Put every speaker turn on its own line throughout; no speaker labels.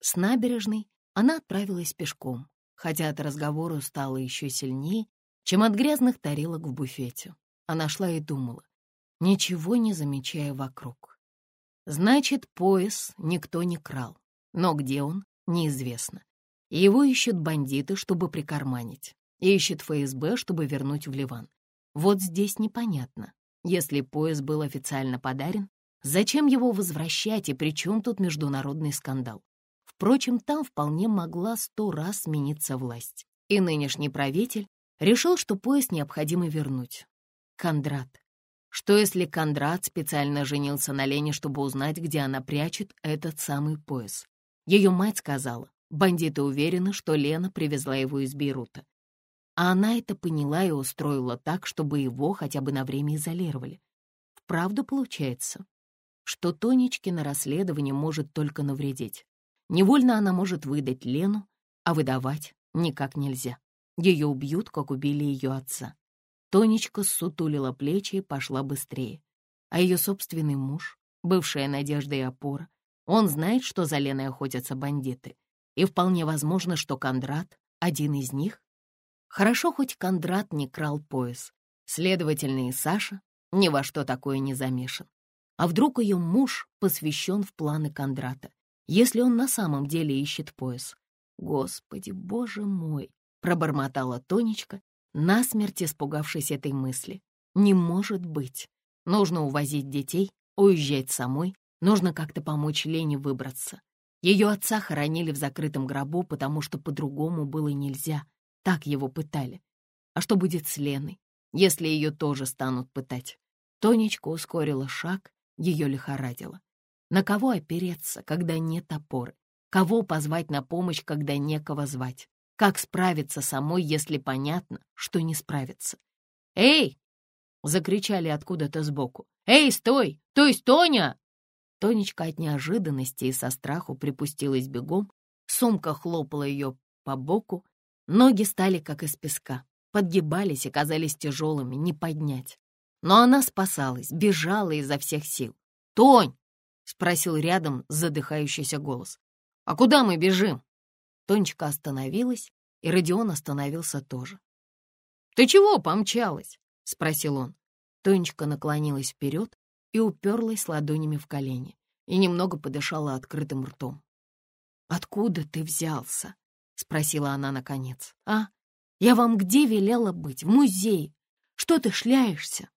С набережной она отправилась пешком, хотя от разговора устала еще сильнее, чем от грязных тарелок в буфете. Она шла и думала, ничего не замечая вокруг. Значит, пояс никто не крал, но где он, неизвестно. Его ищут бандиты, чтобы прикарманить, ищет ФСБ, чтобы вернуть в Ливан. Вот здесь непонятно. Если пояс был официально подарен, зачем его возвращать и при чем тут международный скандал? Впрочем, там вполне могла сто раз смениться власть. И нынешний правитель решил, что пояс необходимо вернуть. Кондрат. Что если Кондрат специально женился на Лене, чтобы узнать, где она прячет этот самый пояс? Ее мать сказала, бандиты уверены, что Лена привезла его из Бейрута. А она это поняла и устроила так, чтобы его хотя бы на время изолировали. Вправду получается, что Тонечкино расследование может только навредить. Невольно она может выдать Лену, а выдавать никак нельзя. Ее убьют, как убили ее отца. Тонечка сутулила плечи и пошла быстрее. А ее собственный муж, бывшая надежда и опора, он знает, что за Леной охотятся бандиты. И вполне возможно, что Кондрат — один из них. Хорошо, хоть Кондрат не крал пояс. Следовательно, и Саша ни во что такое не замешан. А вдруг ее муж посвящен в планы Кондрата, если он на самом деле ищет пояс? Господи, боже мой! Пробормотала Тонечка, насмерть испугавшись этой мысли. Не может быть. Нужно увозить детей, уезжать самой, нужно как-то помочь Лене выбраться. Ее отца хоронили в закрытом гробу, потому что по-другому было нельзя. Так его пытали. А что будет с Леной, если ее тоже станут пытать? Тонечка ускорила шаг, ее лихорадило. На кого опереться, когда нет опоры? Кого позвать на помощь, когда некого звать? Как справиться самой, если понятно, что не справиться? «Эй!» — закричали откуда-то сбоку. «Эй, стой! То есть Тоня!» Тонечка от неожиданности и со страху припустилась бегом, сумка хлопала ее по боку, ноги стали как из песка, подгибались и казались тяжелыми, не поднять. Но она спасалась, бежала изо всех сил. «Тонь!» — спросил рядом задыхающийся голос. «А куда мы бежим?» Тонечка остановилась, и Родион остановился тоже. «Ты чего помчалась?» — спросил он. Тонечка наклонилась вперед и уперлась ладонями в колени и немного подышала открытым ртом. «Откуда ты взялся?» — спросила она наконец. «А? Я вам где велела быть? В музее. Что ты шляешься?»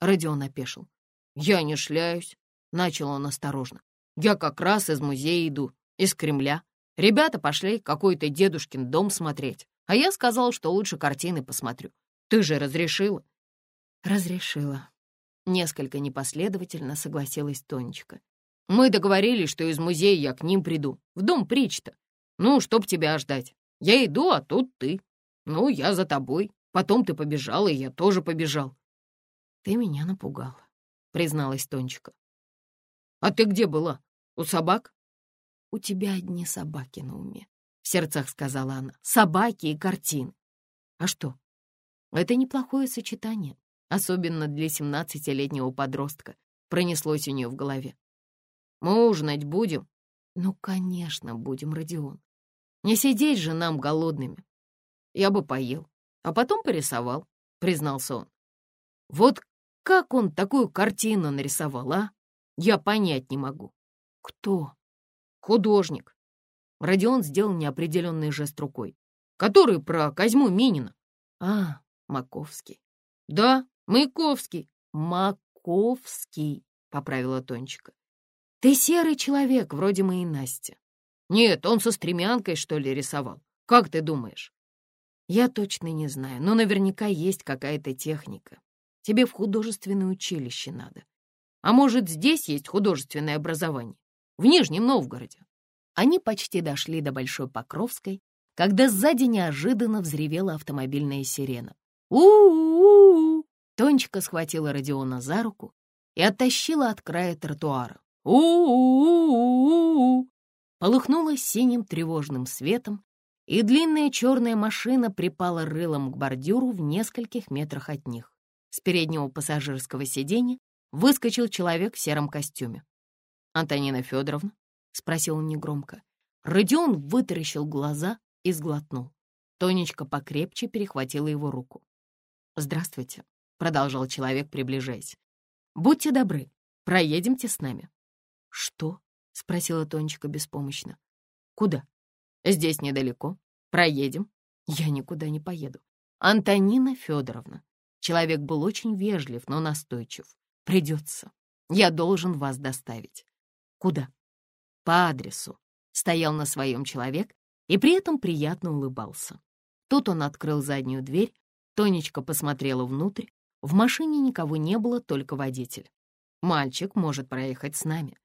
Родион опешил. «Я не шляюсь», — начал он осторожно. «Я как раз из музея иду, из Кремля. Ребята пошли какой-то дедушкин дом смотреть, а я сказал, что лучше картины посмотрю. Ты же разрешила?» «Разрешила». Несколько непоследовательно согласилась Тонечка. «Мы договорились, что из музея я к ним приду, в дом Причта. Ну, чтоб тебя ждать. Я иду, а тут ты. Ну, я за тобой. Потом ты побежала, и я тоже побежал». «Ты меня напугала», — призналась Тонечка. «А ты где была? У собак?» «У тебя одни собаки на уме», — в сердцах сказала она. «Собаки и картины». «А что? Это неплохое сочетание, особенно для семнадцатилетнего подростка», — пронеслось у нее в голове. «Мы ужинать будем?» «Ну, конечно, будем, Родион. Не сидеть же нам голодными. Я бы поел, а потом порисовал», — признался он. «Вот как он такую картину нарисовал, а? Я понять не могу». «Кто?» Художник. Родион сделал неопределенный жест рукой. Который про Козьму Минина. А, Маковский. Да, Маяковский. Маковский, поправила Тончика. Ты серый человек, вроде моей Насти. Нет, он со стремянкой, что ли, рисовал. Как ты думаешь? Я точно не знаю, но наверняка есть какая-то техника. Тебе в художественное училище надо. А может, здесь есть художественное образование? в Нижнем Новгороде. Они почти дошли до Большой Покровской, когда сзади неожиданно взревела автомобильная сирена. у-у-у Тонечка схватила Родиона за руку и оттащила от края тротуара. у-у-у Полыхнула синим тревожным светом, и длинная черная машина припала рылом к бордюру в нескольких метрах от них. С переднего пассажирского сиденья выскочил человек в сером костюме. «Антонина Федоровна?» — спросил он негромко. Родион вытаращил глаза и сглотнул. Тонечка покрепче перехватила его руку. «Здравствуйте», — продолжал человек, приближаясь. «Будьте добры, проедемте с нами». «Что?» — спросила Тонечка беспомощно. «Куда?» «Здесь недалеко. Проедем». «Я никуда не поеду». «Антонина Федоровна». Человек был очень вежлив, но настойчив. «Придется. Я должен вас доставить». «Куда?» «По адресу». Стоял на своем человек и при этом приятно улыбался. Тут он открыл заднюю дверь, Тонечка посмотрела внутрь. В машине никого не было, только водитель. «Мальчик может проехать с нами».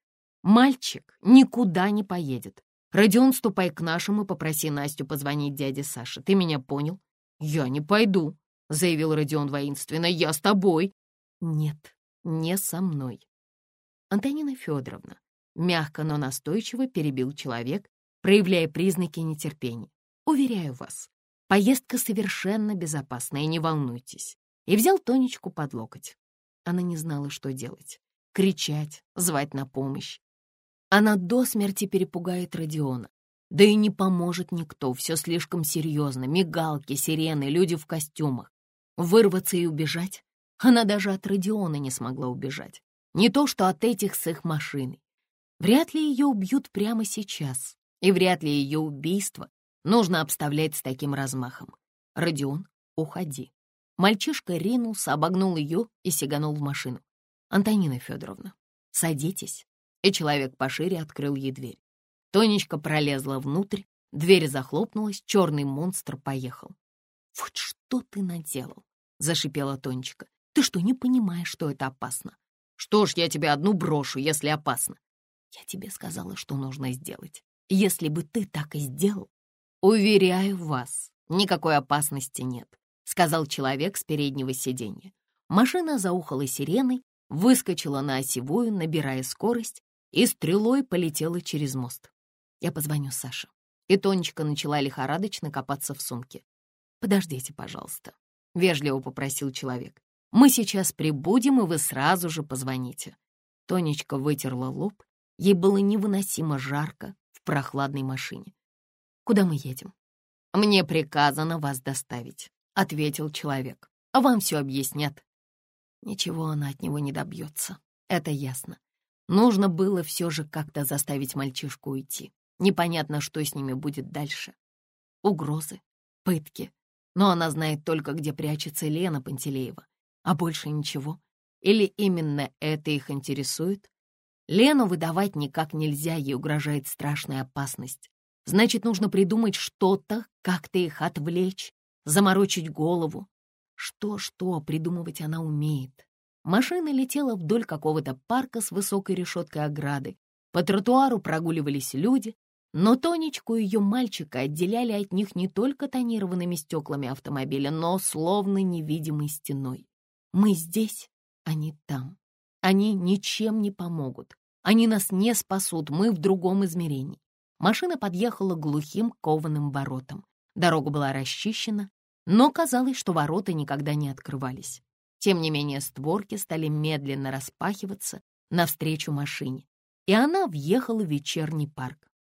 «Мальчик никуда не поедет. Родион, ступай к нашим и попроси Настю позвонить дяде Саше. Ты меня понял?» «Я не пойду», — заявил Родион воинственно. «Я с тобой». «Нет, не со мной». Антонина Федоровна мягко, но настойчиво перебил человек, проявляя признаки нетерпения. «Уверяю вас, поездка совершенно безопасная, не волнуйтесь». И взял Тонечку под локоть. Она не знала, что делать. Кричать, звать на помощь. Она до смерти перепугает Родиона. Да и не поможет никто, все слишком серьезно. Мигалки, сирены, люди в костюмах. Вырваться и убежать? Она даже от Родиона не смогла убежать. Не то, что от этих с их машиной. Вряд ли ее убьют прямо сейчас. И вряд ли ее убийство нужно обставлять с таким размахом. Родион, уходи. Мальчишка ринулся, обогнул ее и сиганул в машину. «Антонина Федоровна, садитесь, и человек пошире открыл ей дверь. Тонечка пролезла внутрь, дверь захлопнулась, черный монстр поехал. «Вот что ты наделал?» — зашипела Тонечка. «Ты что, не понимаешь, что это опасно?» «Что ж, я тебе одну брошу, если опасно». «Я тебе сказала, что нужно сделать. Если бы ты так и сделал...» «Уверяю вас, никакой опасности нет», — сказал человек с переднего сиденья. Машина заухала сиреной, выскочила на осевую, набирая скорость, и стрелой полетела через мост. Я позвоню Саше. И Тонечка начала лихорадочно копаться в сумке. «Подождите, пожалуйста», — вежливо попросил человек. «Мы сейчас прибудем, и вы сразу же позвоните». Тонечка вытерла лоб. Ей было невыносимо жарко в прохладной машине. «Куда мы едем?» «Мне приказано вас доставить», — ответил человек. «А вам все объяснят». Ничего она от него не добьется, это ясно. Нужно было все же как-то заставить мальчишку уйти. Непонятно, что с ними будет дальше. Угрозы, пытки. Но она знает только, где прячется Лена Пантелеева. А больше ничего. Или именно это их интересует? Лену выдавать никак нельзя, ей угрожает страшная опасность. Значит, нужно придумать что-то, как-то их отвлечь, заморочить голову. Что-что придумывать она умеет. Машина летела вдоль какого-то парка с высокой решеткой ограды. По тротуару прогуливались люди, но Тонечку и ее мальчика отделяли от них не только тонированными стеклами автомобиля, но словно невидимой стеной. Мы здесь, они там. Они ничем не помогут. Они нас не спасут, мы в другом измерении. Машина подъехала глухим кованым воротам. Дорога была расчищена, но казалось, что ворота никогда не открывались. Тем не менее, створки стали медленно распахиваться навстречу машине, и она въехала в вечерний парк.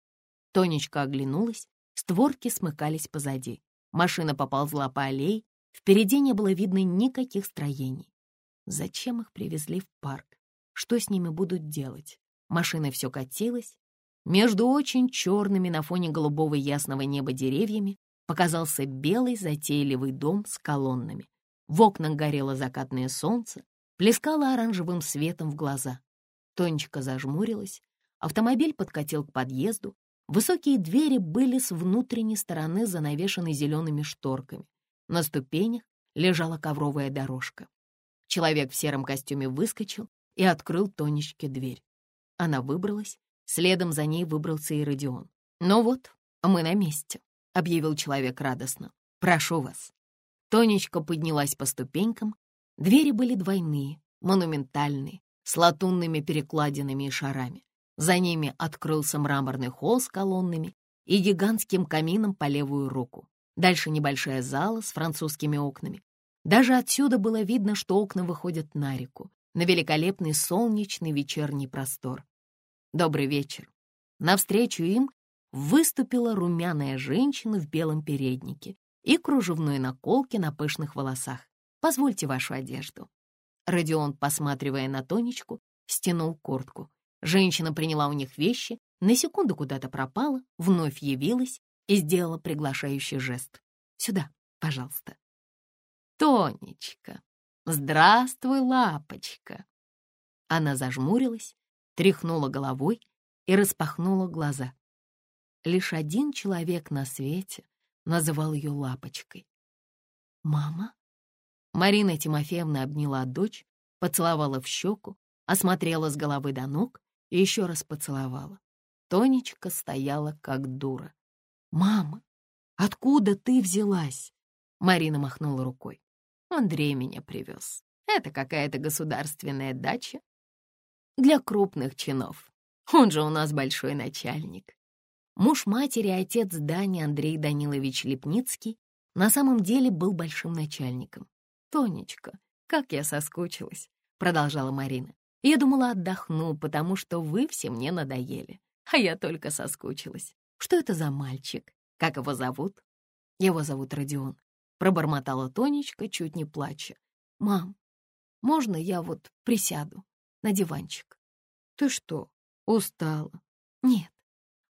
Тонечка оглянулась, створки смыкались позади. Машина поползла по аллее, впереди не было видно никаких строений. Зачем их привезли в парк? Что с ними будут делать? Машина все катилась. Между очень черными на фоне голубого ясного неба деревьями показался белый затейливый дом с колоннами. В окнах горело закатное солнце, плескало оранжевым светом в глаза. Тонечка зажмурилась, автомобиль подкатил к подъезду, высокие двери были с внутренней стороны занавешены зелеными шторками. На ступенях лежала ковровая дорожка. Человек в сером костюме выскочил и открыл Тонечке дверь. Она выбралась, следом за ней выбрался и Родион. «Ну вот, мы на месте», — объявил человек радостно. «Прошу вас». Тонечка поднялась по ступенькам. Двери были двойные, монументальные, с латунными перекладинами и шарами. За ними открылся мраморный холл с колоннами и гигантским камином по левую руку. Дальше небольшая зала с французскими окнами. Даже отсюда было видно, что окна выходят на реку, на великолепный солнечный вечерний простор. Добрый вечер. Навстречу им выступила румяная женщина в белом переднике и кружевной наколке на пышных волосах. «Позвольте вашу одежду». Родион, посматривая на Тонечку, стянул куртку. Женщина приняла у них вещи, на секунду куда-то пропала, вновь явилась и сделала приглашающий жест. «Сюда, пожалуйста». «Тонечка, здравствуй, лапочка!» Она зажмурилась, тряхнула головой и распахнула глаза. Лишь один человек на свете называл ее лапочкой. «Мама?» Марина Тимофеевна обняла дочь, поцеловала в щеку, осмотрела с головы до ног и еще раз поцеловала. Тонечка стояла как дура. «Мама, откуда ты взялась?» Марина махнула рукой. «Андрей меня привез. Это какая-то государственная дача для крупных чинов. Он же у нас большой начальник». Муж матери, отец Дани Андрей Данилович Лепницкий, на самом деле был большим начальником. «Тонечка, как я соскучилась», — продолжала Марина. «Я думала, отдохну, потому что вы все мне надоели, а я только соскучилась. Что это за мальчик? Как его зовут?» «Его зовут Родион», — пробормотала Тонечка, чуть не плача. «Мам, можно я вот присяду на диванчик?» «Ты что, устала?» «Нет,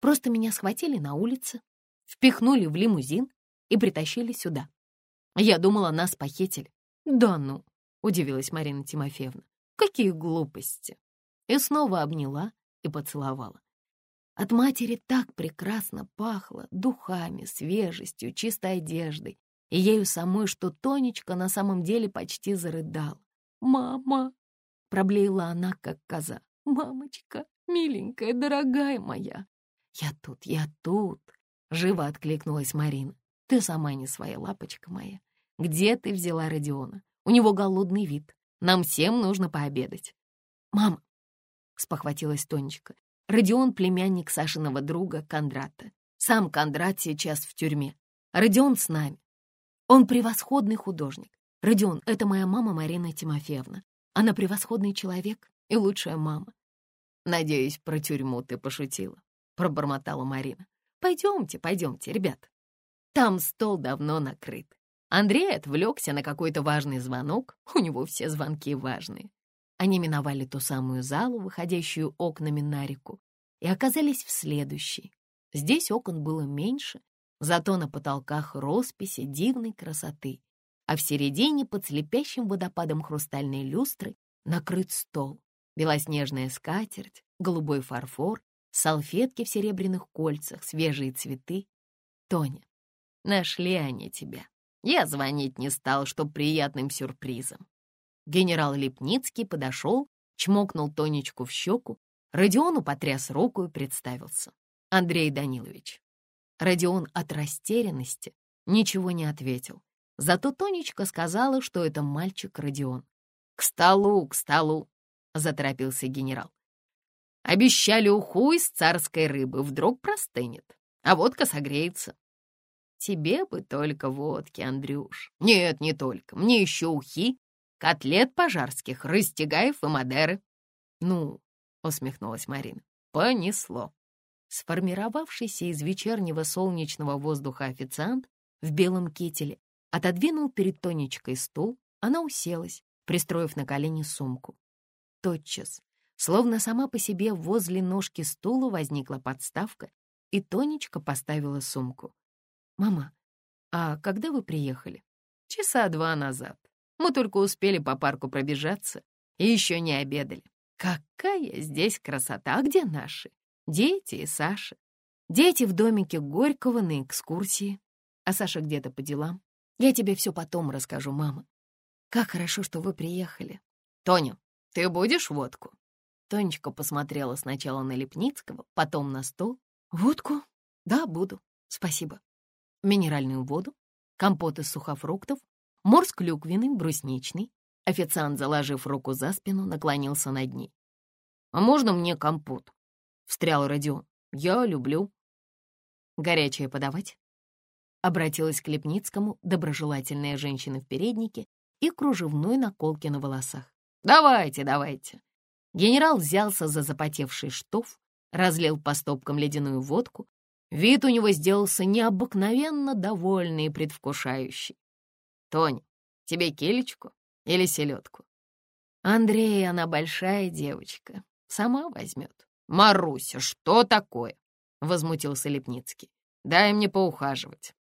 Просто меня схватили на улице, впихнули в лимузин и притащили сюда. Я думала, нас похитили. Да ну, удивилась Марина Тимофеевна. Какие глупости. И снова обняла и поцеловала. От матери так прекрасно пахло духами, свежестью, чистой одеждой, и ею самой, что Тонечка на самом деле почти зарыдала. «Мама!» — проблеяла она, как коза. «Мамочка, миленькая, дорогая моя, «Я тут, я тут!» — живо откликнулась Марина. «Ты сама не своя, лапочка моя. Где ты взяла Родиона? У него голодный вид. Нам всем нужно пообедать». «Мама!» — спохватилась Тонечка. «Родион — племянник Сашиного друга Кондрата. Сам Кондрат сейчас в тюрьме. Родион с нами. Он превосходный художник. Родион — это моя мама Марина Тимофеевна. Она превосходный человек и лучшая мама. Надеюсь, про тюрьму ты пошутила пробормотала Марина. «Пойдемте, пойдемте, ребят. Там стол давно накрыт. Андрей отвлекся на какой-то важный звонок. У него все звонки важные. Они миновали ту самую залу, выходящую окнами на реку, и оказались в следующей. Здесь окон было меньше, зато на потолках росписи дивной красоты, а в середине под слепящим водопадом хрустальной люстры накрыт стол, белоснежная скатерть, голубой фарфор салфетки в серебряных кольцах, свежие цветы. Тоня, нашли они тебя. Я звонить не стал, чтоб приятным сюрпризом. Генерал Лепницкий подошел, чмокнул Тонечку в щеку, Родиону потряс руку и представился. Андрей Данилович. Родион от растерянности ничего не ответил. Зато Тонечка сказала, что это мальчик Родион. «К столу, к столу!» — заторопился генерал. Обещали уху из царской рыбы, вдруг простынет, а водка согреется. Тебе бы только водки, Андрюш. Нет, не только. Мне еще ухи, котлет пожарских, растягаев и мадеры. Ну, усмехнулась Марина, понесло. Сформировавшийся из вечернего солнечного воздуха официант в белом кителе отодвинул перед Тонечкой стул, она уселась, пристроив на колени сумку. Тотчас Словно сама по себе возле ножки стула возникла подставка, и Тонечка поставила сумку. «Мама, а когда вы приехали?» «Часа два назад. Мы только успели по парку пробежаться и еще не обедали. Какая здесь красота! А где наши? Дети и Саша. Дети в домике Горького на экскурсии, а Саша где-то по делам. Я тебе все потом расскажу, мама. Как хорошо, что вы приехали. Тоня, ты будешь водку? Тонечка посмотрела сначала на Лепницкого, потом на стол. «Водку? Да, буду. Спасибо. Минеральную воду, компот из сухофруктов, морс клюквенный, брусничный». Официант, заложив руку за спину, наклонился над ней. «А можно мне компот?» — встрял Родион. «Я люблю». «Горячее подавать?» Обратилась к Лепницкому доброжелательная женщина в переднике и кружевной наколке на волосах. «Давайте, давайте. Генерал взялся за запотевший штоф, разлил по стопкам ледяную водку, Вид у него сделался необыкновенно довольный и предвкушающий. «Тоня, тебе килечку или селедку?» «Андрей, она большая девочка, сама возьмет». «Маруся, что такое?» — возмутился Лепницкий. «Дай мне поухаживать».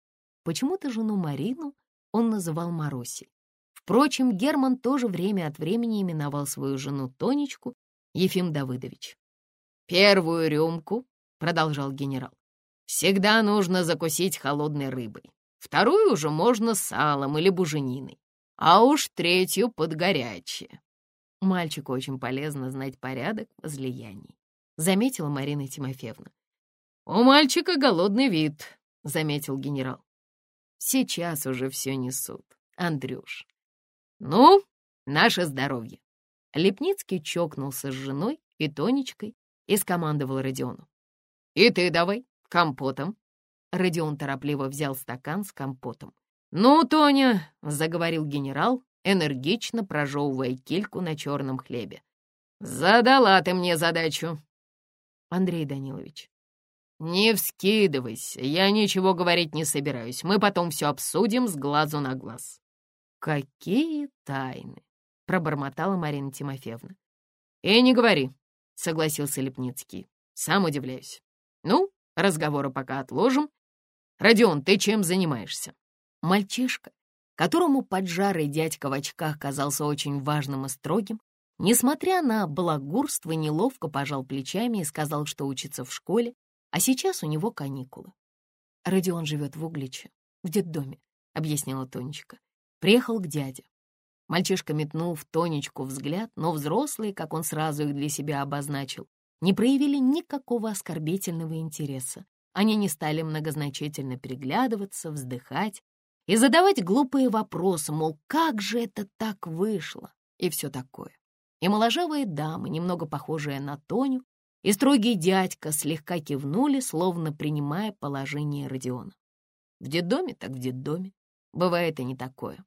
Почему-то жену Марину он называл Марусей. Впрочем, Герман тоже время от времени именовал свою жену Тонечку Ефим Давыдович. «Первую рюмку», — продолжал генерал, — «всегда нужно закусить холодной рыбой. Вторую уже можно салом или бужениной, а уж третью под горячее». Мальчику очень полезно знать порядок возлияний, заметила Марина Тимофеевна. «У мальчика голодный вид», — заметил генерал. Сейчас уже все несут, Андрюш. Ну, наше здоровье. Лепницкий чокнулся с женой и Тонечкой и скомандовал Родиону. «И ты давай, компотом». Родион торопливо взял стакан с компотом. «Ну, Тоня», — заговорил генерал, энергично прожевывая кильку на черном хлебе. «Задала ты мне задачу». «Андрей Данилович, «Не вскидывайся, я ничего говорить не собираюсь. Мы потом все обсудим с глазу на глаз». «Какие тайны!» — пробормотала Марина Тимофеевна. «И не говори», — согласился Лепницкий. «Сам удивляюсь. Ну, разговоры пока отложим. Родион, ты чем занимаешься?» Мальчишка, которому поджарый дядька в очках казался очень важным и строгим, несмотря на балагурство, неловко пожал плечами и сказал, что учится в школе, а сейчас у него каникулы. Родион живет в Угличе, в детдоме, — объяснила Тонечка. Приехал к дяде. Мальчишка метнул в Тонечку взгляд, но взрослые, как он сразу их для себя обозначил, не проявили никакого оскорбительного интереса. Они не стали многозначительно переглядываться, вздыхать и задавать глупые вопросы, мол, как же это так вышло, и все такое. И моложавая дама, немного похожая на Тоню, и строгий дядька слегка кивнули, словно принимая положение Родиона. В детдоме так в детдоме. Бывает и не такое.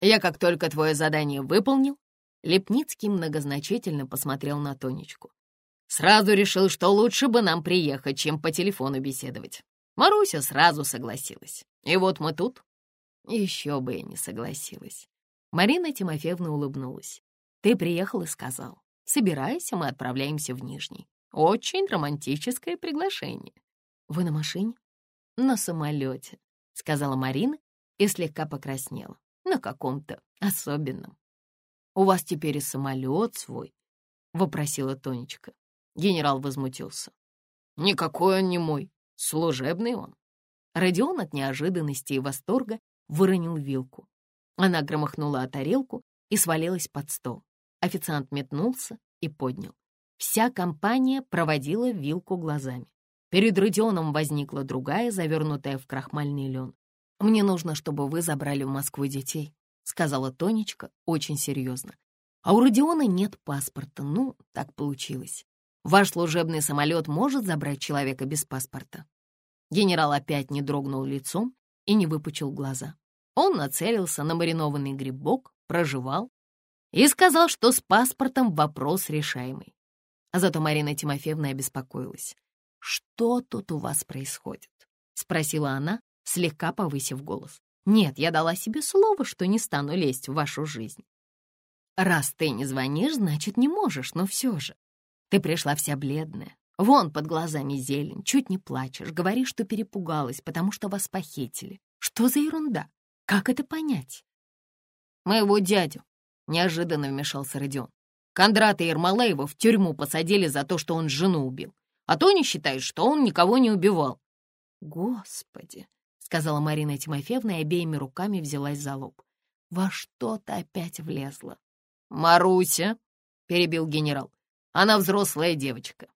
Я как только твое задание выполнил, Лепницкий многозначительно посмотрел на Тонечку. Сразу решил, что лучше бы нам приехать, чем по телефону беседовать. Маруся сразу согласилась. И вот мы тут. Еще бы я не согласилась. Марина Тимофеевна улыбнулась. Ты приехал и сказал. Собирайся, мы отправляемся в Нижний. Очень романтическое приглашение. Вы на машине? На самолете, сказала Марина и слегка покраснела. На каком-то особенном. У вас теперь и самолет свой, вопросила Тонечка. Генерал возмутился. Никакой он не мой, служебный он. Родион от неожиданности и восторга выронил вилку. Она громыхнула о тарелку и свалилась под стол. Официант метнулся и поднял. Вся компания проводила вилку глазами. Перед Родионом возникла другая, завернутая в крахмальный лен. «Мне нужно, чтобы вы забрали в Москву детей», — сказала Тонечка очень серьезно. «А у Родиона нет паспорта. Ну, так получилось. Ваш служебный самолет может забрать человека без паспорта?» Генерал опять не дрогнул лицом и не выпучил глаза. Он нацелился на маринованный грибок, проживал и сказал, что с паспортом вопрос решаемый. А зато Марина Тимофеевна обеспокоилась. «Что тут у вас происходит?» — спросила она, слегка повысив голос. «Нет, я дала себе слово, что не стану лезть в вашу жизнь». «Раз ты не звонишь, значит, не можешь, но все же. Ты пришла вся бледная, вон под глазами зелень, чуть не плачешь, говоришь, что перепугалась, потому что вас похитили. Что за ерунда? Как это понять?» «Моего дядю», — неожиданно вмешался Родион. Кондрата Ермолаева в тюрьму посадили за то, что он жену убил. А Тоня считает, что он никого не убивал. «Господи!» — сказала Марина Тимофеевна и обеими руками взялась за лоб. «Во что то опять влезла?» «Маруся!» — перебил генерал. «Она взрослая девочка.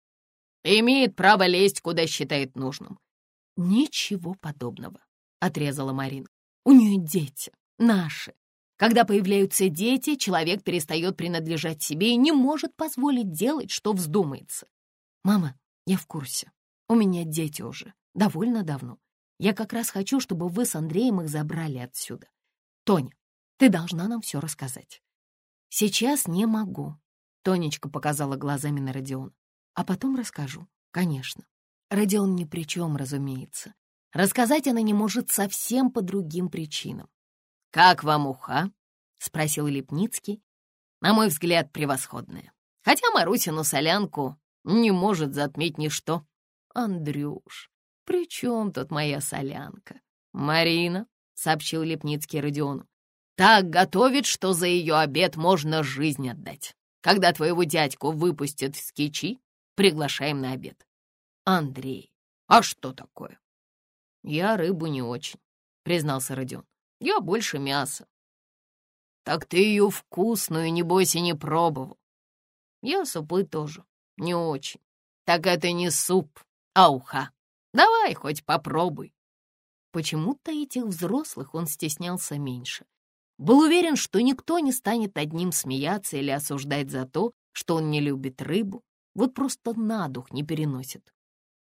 Имеет право лезть, куда считает нужным». «Ничего подобного», — отрезала Марина. «У нее дети, наши, когда появляются дети, человек перестает принадлежать себе и не может позволить делать, что вздумается. Мама, я в курсе. У меня дети уже. Довольно давно. Я как раз хочу, чтобы вы с Андреем их забрали отсюда. Тоня, ты должна нам все рассказать. Сейчас не могу. Тонечка показала глазами на Родион. А потом расскажу, конечно. Родион ни при чем, разумеется. Рассказать она не может совсем по другим причинам. «Как вам уха?» — спросил Лепницкий. «На мой взгляд, превосходная. Хотя Марусину солянку не может затмить ничто. Андрюш, при чем тут моя солянка? Марина, — сообщил Лепницкий Родиону, — так готовит, что за ее обед можно жизнь отдать. Когда твоего дядьку выпустят в скичи, приглашаем на обед. Андрей, а что такое? Я рыбу не очень, — признался Родион. Я больше мяса. Так ты ее вкусную, небось, и не пробовал. Я супы тоже не очень. Так это не суп, а уха. Давай хоть попробуй. Почему-то этих взрослых он стеснялся меньше. Был уверен, что никто не станет над ним смеяться или осуждать за то, что он не любит рыбу, вот просто на дух не переносит.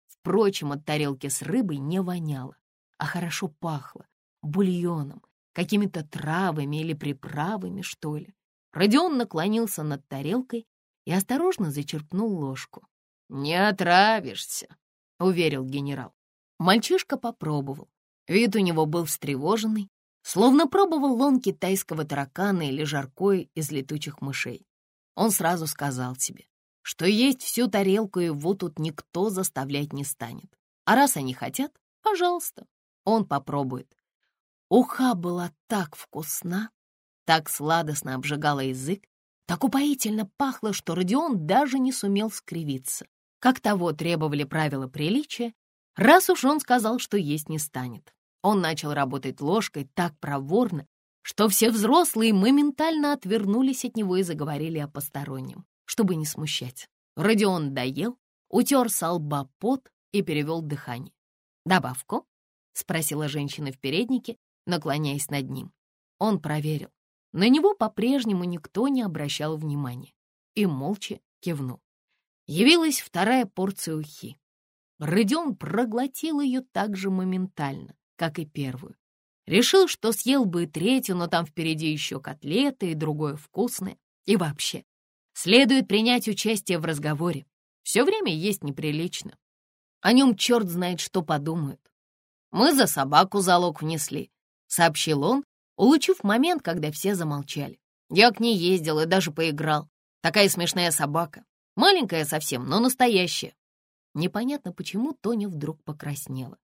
Впрочем, от тарелки с рыбой не воняло, а хорошо пахло бульоном, какими-то травами или приправами, что ли. Родион наклонился над тарелкой и осторожно зачерпнул ложку. «Не отравишься», — уверил генерал. Мальчишка попробовал. Вид у него был встревоженный, словно пробовал он китайского таракана или жаркое из летучих мышей. Он сразу сказал себе, что есть всю тарелку его тут никто заставлять не станет. А раз они хотят, пожалуйста, он попробует. Уха была так вкусна, так сладостно обжигала язык, так упоительно пахло, что Родион даже не сумел скривиться. Как того требовали правила приличия, раз уж он сказал, что есть не станет. Он начал работать ложкой так проворно, что все взрослые моментально отвернулись от него и заговорили о постороннем, чтобы не смущать. Родион доел, утер со лба пот и перевел дыхание. «Добавку?» — спросила женщина в переднике, наклоняясь над ним. Он проверил. На него по-прежнему никто не обращал внимания и молча кивнул. Явилась вторая порция ухи. Родион проглотил ее так же моментально, как и первую. Решил, что съел бы и третью, но там впереди еще котлеты и другое вкусное. И вообще, следует принять участие в разговоре. Все время есть неприлично. О нем черт знает, что подумают. Мы за собаку залог внесли, — сообщил он, улучив момент, когда все замолчали. Я к ней ездил и даже поиграл. Такая смешная собака. Маленькая совсем, но настоящая. Непонятно почему Тоня вдруг покраснела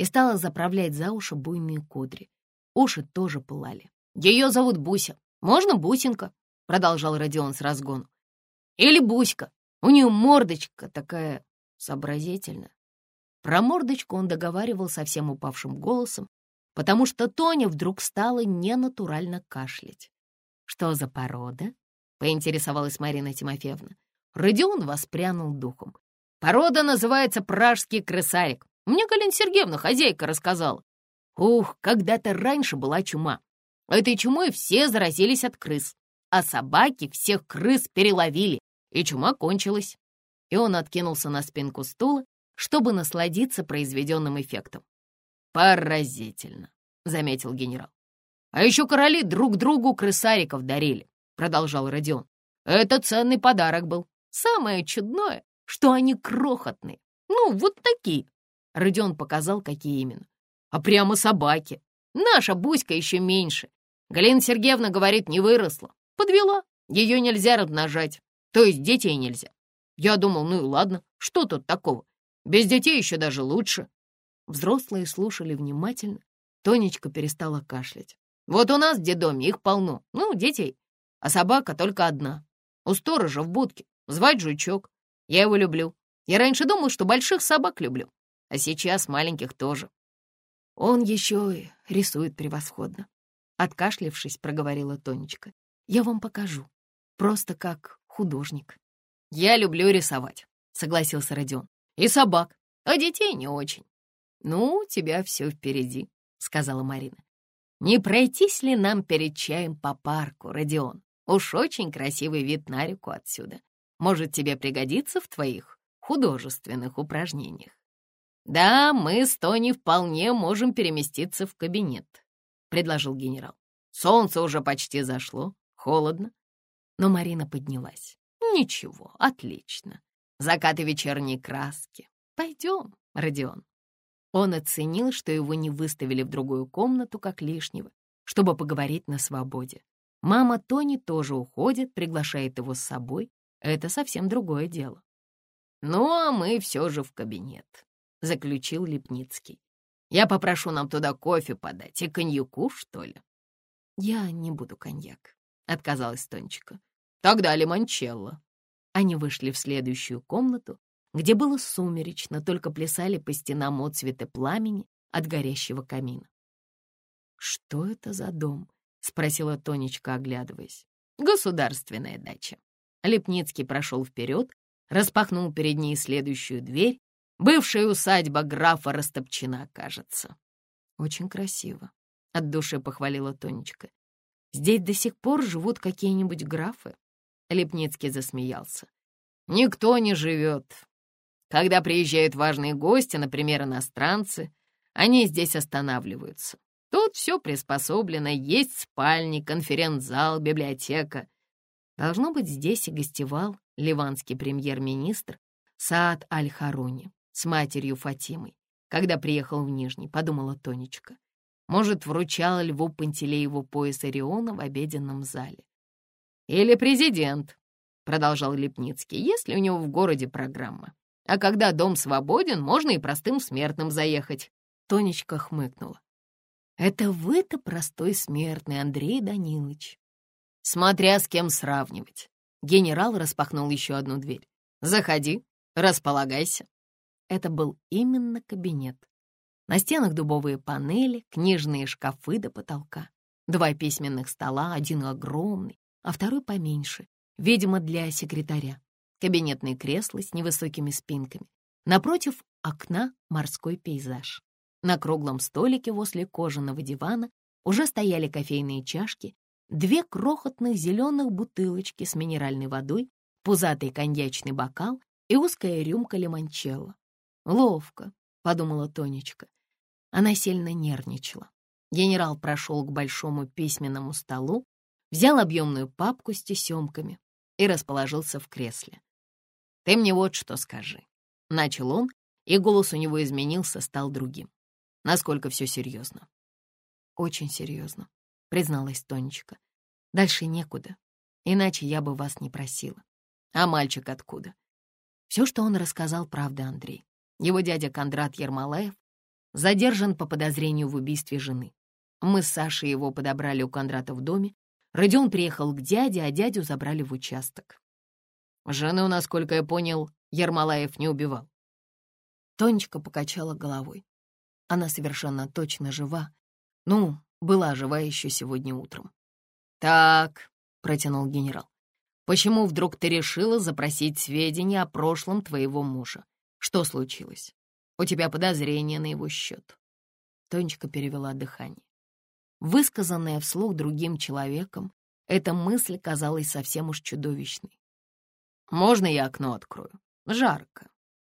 и стала заправлять за уши буйные кудри. Уши тоже пылали. «Ее зовут Буся. Можно Бусинка?» — продолжал Родион с разгону. «Или Буська. У нее мордочка такая сообразительная». Про мордочку он договаривал совсем упавшим голосом, потому что Тоня вдруг стала ненатурально кашлять. «Что за порода?» — поинтересовалась Марина Тимофеевна. Родион воспрянул духом. «Порода называется пражский крысарик. Мне Галина Сергеевна, хозяйка, рассказала. Ух, когда-то раньше была чума. Этой чумой все заразились от крыс, а собаки всех крыс переловили, и чума кончилась». И он откинулся на спинку стула, чтобы насладиться произведенным эффектом. «Поразительно», — заметил генерал. «А еще короли друг другу крысариков дарили», — продолжал Родион. «Это ценный подарок был. Самое чудное, что они крохотные. Ну, вот такие». Родион показал, какие именно. «А прямо собаки. Наша Буська еще меньше. Галина Сергеевна говорит, не выросла. Подвела. Ее нельзя размножать. То есть детей нельзя. Я думал, ну и ладно, что тут такого? Без детей еще даже лучше. Взрослые слушали внимательно. Тонечка перестала кашлять. «Вот у нас в детдоме их полно, ну, детей, а собака только одна. У сторожа в будке, звать Жучок. Я его люблю. Я раньше думал, что больших собак люблю, а сейчас маленьких тоже». «Он еще и рисует превосходно», — откашлившись, проговорила Тонечка. «Я вам покажу, просто как художник». «Я люблю рисовать», — согласился Родион. «И собак, а детей не очень». «Ну, у тебя все впереди», — сказала Марина. «Не пройтись ли нам перед чаем по парку, Родион? Уж очень красивый вид на реку отсюда. Может, тебе пригодится в твоих художественных упражнениях?» «Да, мы с Тони вполне можем переместиться в кабинет», — предложил генерал. «Солнце уже почти зашло, холодно». Но Марина поднялась. «Ничего, отлично. Закаты вечерней краски, Пойдем, Родион. Он оценил, что его не выставили в другую комнату как лишнего, чтобы поговорить на свободе. Мама Тони тоже уходит, приглашает его с собой. Это совсем другое дело. «Ну, а мы все же в кабинет», — заключил Лепницкий. «Я попрошу нам туда кофе подать и коньяку, что ли?» «Я не буду коньяк», — отказалась Тончика. «Тогда лимончелло». Они вышли в следующую комнату, где было сумеречно, только плясали по стенам отцветы пламени от горящего камина. «Что это за дом?» — спросила Тонечка, оглядываясь. «Государственная дача». Лепницкий прошел вперед, распахнул перед ней следующую дверь. Бывшая усадьба графа растопчена, кажется. «Очень красиво», — от души похвалила Тонечка. «Здесь до сих пор живут какие-нибудь графы?» Лепницкий засмеялся. «Никто не живет. Когда приезжают важные гости, например, иностранцы, они здесь останавливаются. Тут все приспособлено, есть спальни, конференц-зал, библиотека. Должно быть, здесь и гостевал ливанский премьер-министр Саад Аль-Харуни с матерью Фатимой, когда приехал в Нижний, подумала Тонечка. Может, вручал Льву Пантелееву пояс Ориона в обеденном зале. «Или президент», — продолжал Лепницкий, «если у него в городе программа. А когда дом свободен, можно и простым смертным заехать». Тонечка хмыкнула. Это вы-то простой смертный, Андрей Данилович. Смотря с кем сравнивать. Генерал распахнул еще одну дверь. Заходи, располагайся. Это был именно кабинет. На стенах дубовые панели, книжные шкафы до потолка. Два письменных стола, один огромный, а второй поменьше, видимо, для секретаря. Кабинетные кресла с невысокими спинками. Напротив окна морской пейзаж. На круглом столике возле кожаного дивана уже стояли кофейные чашки, две крохотных зеленых бутылочки с минеральной водой, пузатый коньячный бокал и узкая рюмка лимончелло. «Ловко», — подумала Тонечка. Она сильно нервничала. Генерал прошел к большому письменному столу, взял объемную папку с тесемками и расположился в кресле. «Ты мне вот что скажи», — начал он, и голос у него изменился, стал другим насколько все серьезно. Очень серьезно, призналась Тонечка. Дальше некуда, иначе я бы вас не просила. А мальчик откуда? Все, что он рассказал, правда, Андрей. Его дядя Кондрат Ермолаев задержан по подозрению в убийстве жены. Мы с Сашей его подобрали у Кондрата в доме. Родион приехал к дяде, а дядю забрали в участок. Жену, насколько я понял, Ермолаев не убивал. Тонечка покачала головой. Она совершенно точно жива. Ну, была жива еще сегодня утром. «Так», — протянул генерал, — «почему вдруг ты решила запросить сведения о прошлом твоего мужа? Что случилось? У тебя подозрения на его счет?» Тонечка перевела дыхание. Высказанная вслух другим человеком, эта мысль казалась совсем уж чудовищной. «Можно я окно открою? Жарко».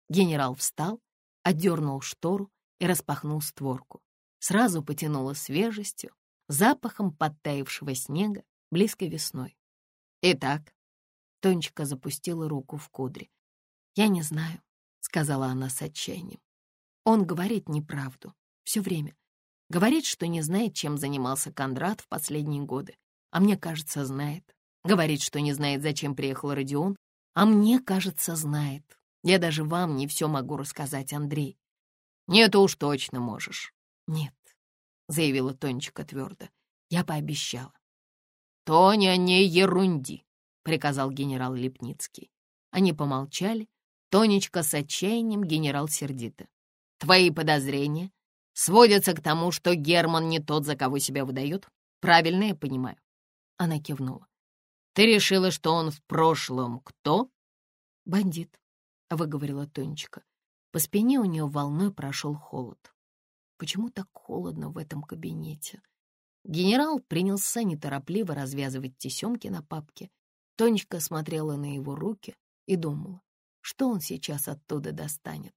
Генерал встал, отдернул штору и распахнул створку. Сразу потянуло свежестью, запахом подтаявшего снега, близкой весной. «Итак», — Тонечка запустила руку в кудри. «Я не знаю», — сказала она с отчаянием. «Он говорит неправду. Все время. Говорит, что не знает, чем занимался Кондрат в последние годы. А мне кажется, знает. Говорит, что не знает, зачем приехал Родион. А мне кажется, знает. Я даже вам не все могу рассказать, Андрей. «Нет уж точно можешь». «Нет», — заявила Тонечка твердо. «Я пообещала». «Тоня, не ерунди», — приказал генерал Лепницкий. Они помолчали. Тонечка с отчаянием, генерал сердито. «Твои подозрения сводятся к тому, что Герман не тот, за кого себя выдает? Правильно я понимаю?» Она кивнула. «Ты решила, что он в прошлом кто?» «Бандит», — выговорила Тонечка. По спине у нее волной прошел холод. Почему так холодно в этом кабинете? Генерал принялся неторопливо развязывать тесемки на папке. Тонечка смотрела на его руки и думала, что он сейчас оттуда достанет.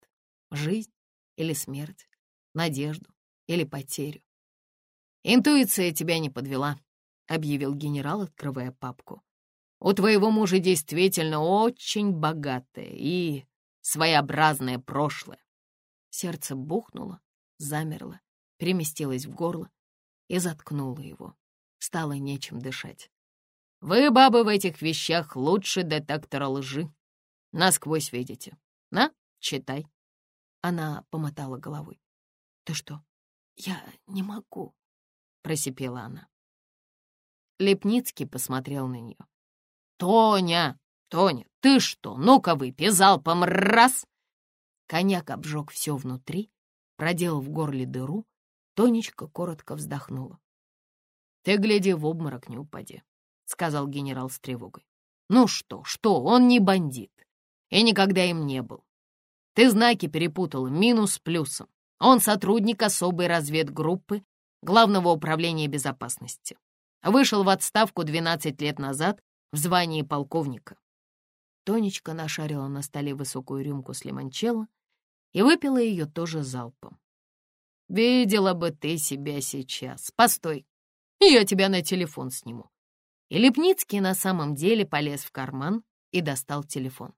Жизнь или смерть, надежду или потерю. «Интуиция тебя не подвела», — объявил генерал, открывая папку. «У твоего мужа действительно очень богатая и своеобразное прошлое. Сердце бухнуло, замерло, переместилось в горло и заткнуло его. Стало нечем дышать. Вы, бабы, в этих вещах лучше детектора лжи. Насквозь видите. На, читай. Она помотала головой. «Ты что?» «Я не могу», — просипела она. Лепницкий посмотрел на нее. «Тоня, Тоня, ты что? Ну-ка выпей залпом раз!» Коньяк обжег все внутри, проделал в горле дыру. Тонечка коротко вздохнула. «Ты, гляди, в обморок не упади», — сказал генерал с тревогой. «Ну что, что, он не бандит и никогда им не был. Ты знаки перепутал минус с плюсом. Он сотрудник особой разведгруппы Главного управления безопасности. Вышел в отставку 12 лет назад в звании полковника. Тонечка нашарила на столе высокую рюмку с лимончелло и выпила ее тоже залпом. «Видела бы ты себя сейчас. Постой, я тебя на телефон сниму». И Лепницкий на самом деле полез в карман и достал телефон.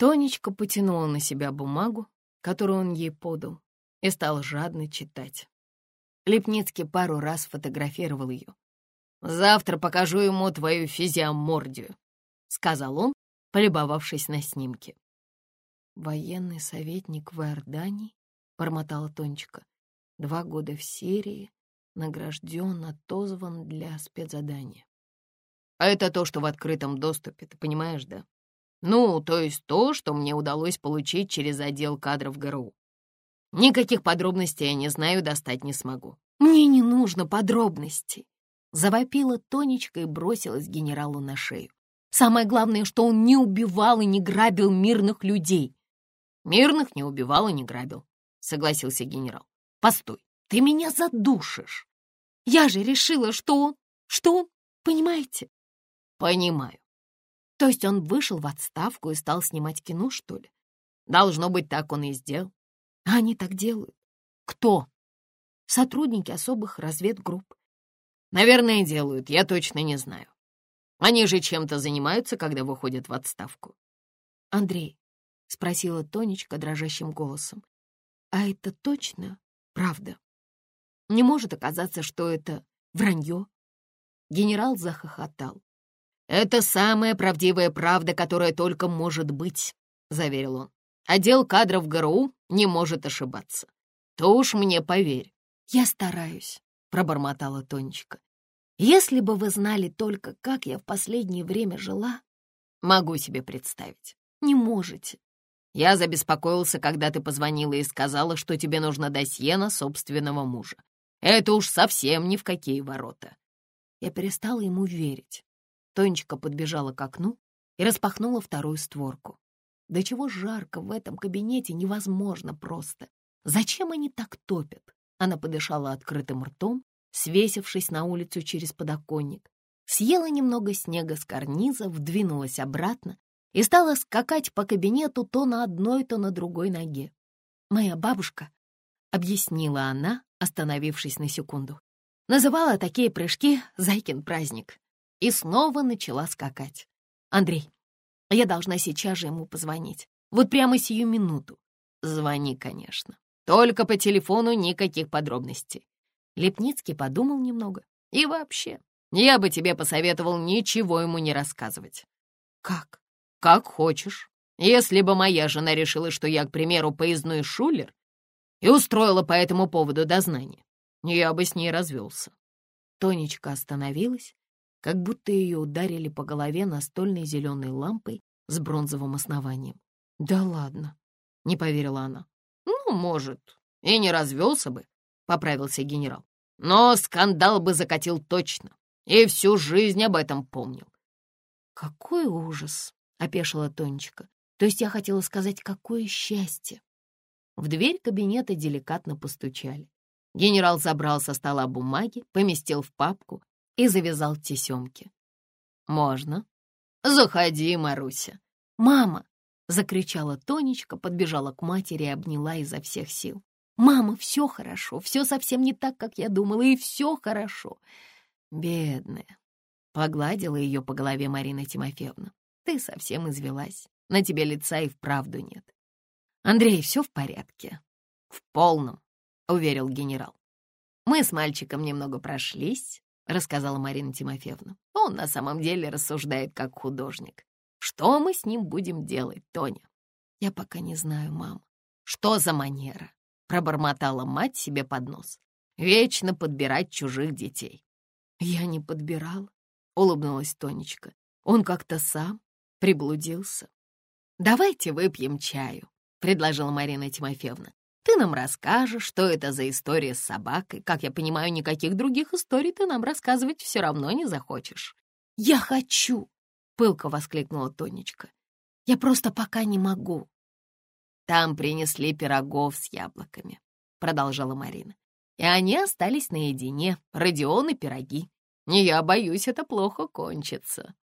Тонечка потянула на себя бумагу, которую он ей подал, и стал жадно читать. Лепницкий пару раз фотографировал ее. «Завтра покажу ему твою физиомордию», — сказал он, полюбовавшись на снимке. «Военный советник в Иордании», — бормотала Тонечка, «два года в Сирии, награжден, отозван для спецзадания». «А это то, что в открытом доступе, ты понимаешь, да?» Ну, то есть то, что мне удалось получить через отдел кадров ГРУ. Никаких подробностей я не знаю, достать не смогу. Мне не нужно подробностей. Завопила Тонечка и бросилась генералу на шею. Самое главное, что он не убивал и не грабил мирных людей. Мирных не убивал и не грабил, согласился генерал. Постой, ты меня задушишь. Я же решила, что он, что он, понимаете? Понимаю. То есть он вышел в отставку и стал снимать кино, что ли? Должно быть, так он и сделал. А они так делают. Кто? Сотрудники особых разведгрупп. Наверное, делают, я точно не знаю. Они же чем-то занимаются, когда выходят в отставку. Андрей, — спросила Тонечка дрожащим голосом, — а это точно правда? Не может оказаться, что это вранье? Генерал захохотал. «Это самая правдивая правда, которая только может быть», — заверил он. «Отдел кадров ГРУ не может ошибаться. То уж мне поверь». «Я стараюсь», — пробормотала Тонечка. «Если бы вы знали только, как я в последнее время жила...» «Могу себе представить». «Не можете». «Я забеспокоился, когда ты позвонила и сказала, что тебе нужно досье на собственного мужа. Это уж совсем ни в какие ворота». Я перестала ему верить. Тонечка подбежала к окну и распахнула вторую створку. До чего жарко в этом кабинете невозможно просто. Зачем они так топят? Она подышала открытым ртом, свесившись на улицу через подоконник. Съела немного снега с карниза, вдвинулась обратно и стала скакать по кабинету то на одной, то на другой ноге. «Моя бабушка», — объяснила она, остановившись на секунду, называла такие прыжки «Зайкин праздник» и снова начала скакать. «Андрей, я должна сейчас же ему позвонить. Вот прямо сию минуту». «Звони, конечно. Только по телефону никаких подробностей». Лепницкий подумал немного. «И вообще, я бы тебе посоветовал ничего ему не рассказывать». «Как?» «Как хочешь. Если бы моя жена решила, что я, к примеру, поездной шулер, и устроила по этому поводу дознание, я бы с ней развелся». Тонечка остановилась как будто ее ударили по голове настольной зеленой лампой с бронзовым основанием. «Да ладно», — не поверила она. «Ну, может, и не развелся бы», — поправился генерал. «Но скандал бы закатил точно, и всю жизнь об этом помнил». «Какой ужас!» — опешила Тонечка. «То есть я хотела сказать, какое счастье!» В дверь кабинета деликатно постучали. Генерал забрал со стола бумаги, поместил в папку, и завязал тесемки. «Можно?» «Заходи, Маруся». «Мама!» — закричала Тонечка, подбежала к матери и обняла изо всех сил. «Мама, все хорошо, все совсем не так, как я думала, и все хорошо». «Бедная!» — погладила ее по голове Марина Тимофеевна. «Ты совсем извелась. На тебе лица и вправду нет. Андрей, все в порядке? В полном, уверил генерал. Мы с мальчиком немного прошлись, рассказала Марина Тимофеевна. Он на самом деле рассуждает как художник. Что мы с ним будем делать, Тоня? Я пока не знаю, мам. Что за манера? Пробормотала мать себе под нос. Вечно подбирать чужих детей. Я не подбирала, улыбнулась Тонечка. Он как-то сам приблудился. «Давайте выпьем чаю», — предложила Марина Тимофеевна. «Ты нам расскажешь, что это за история с собакой. Как я понимаю, никаких других историй ты нам рассказывать все равно не захочешь». «Я хочу!» — пылко воскликнула Тонечка. «Я просто пока не могу». «Там принесли пирогов с яблоками», — продолжала Марина. «И они остались наедине, Родион и пироги. Я боюсь, это плохо кончится».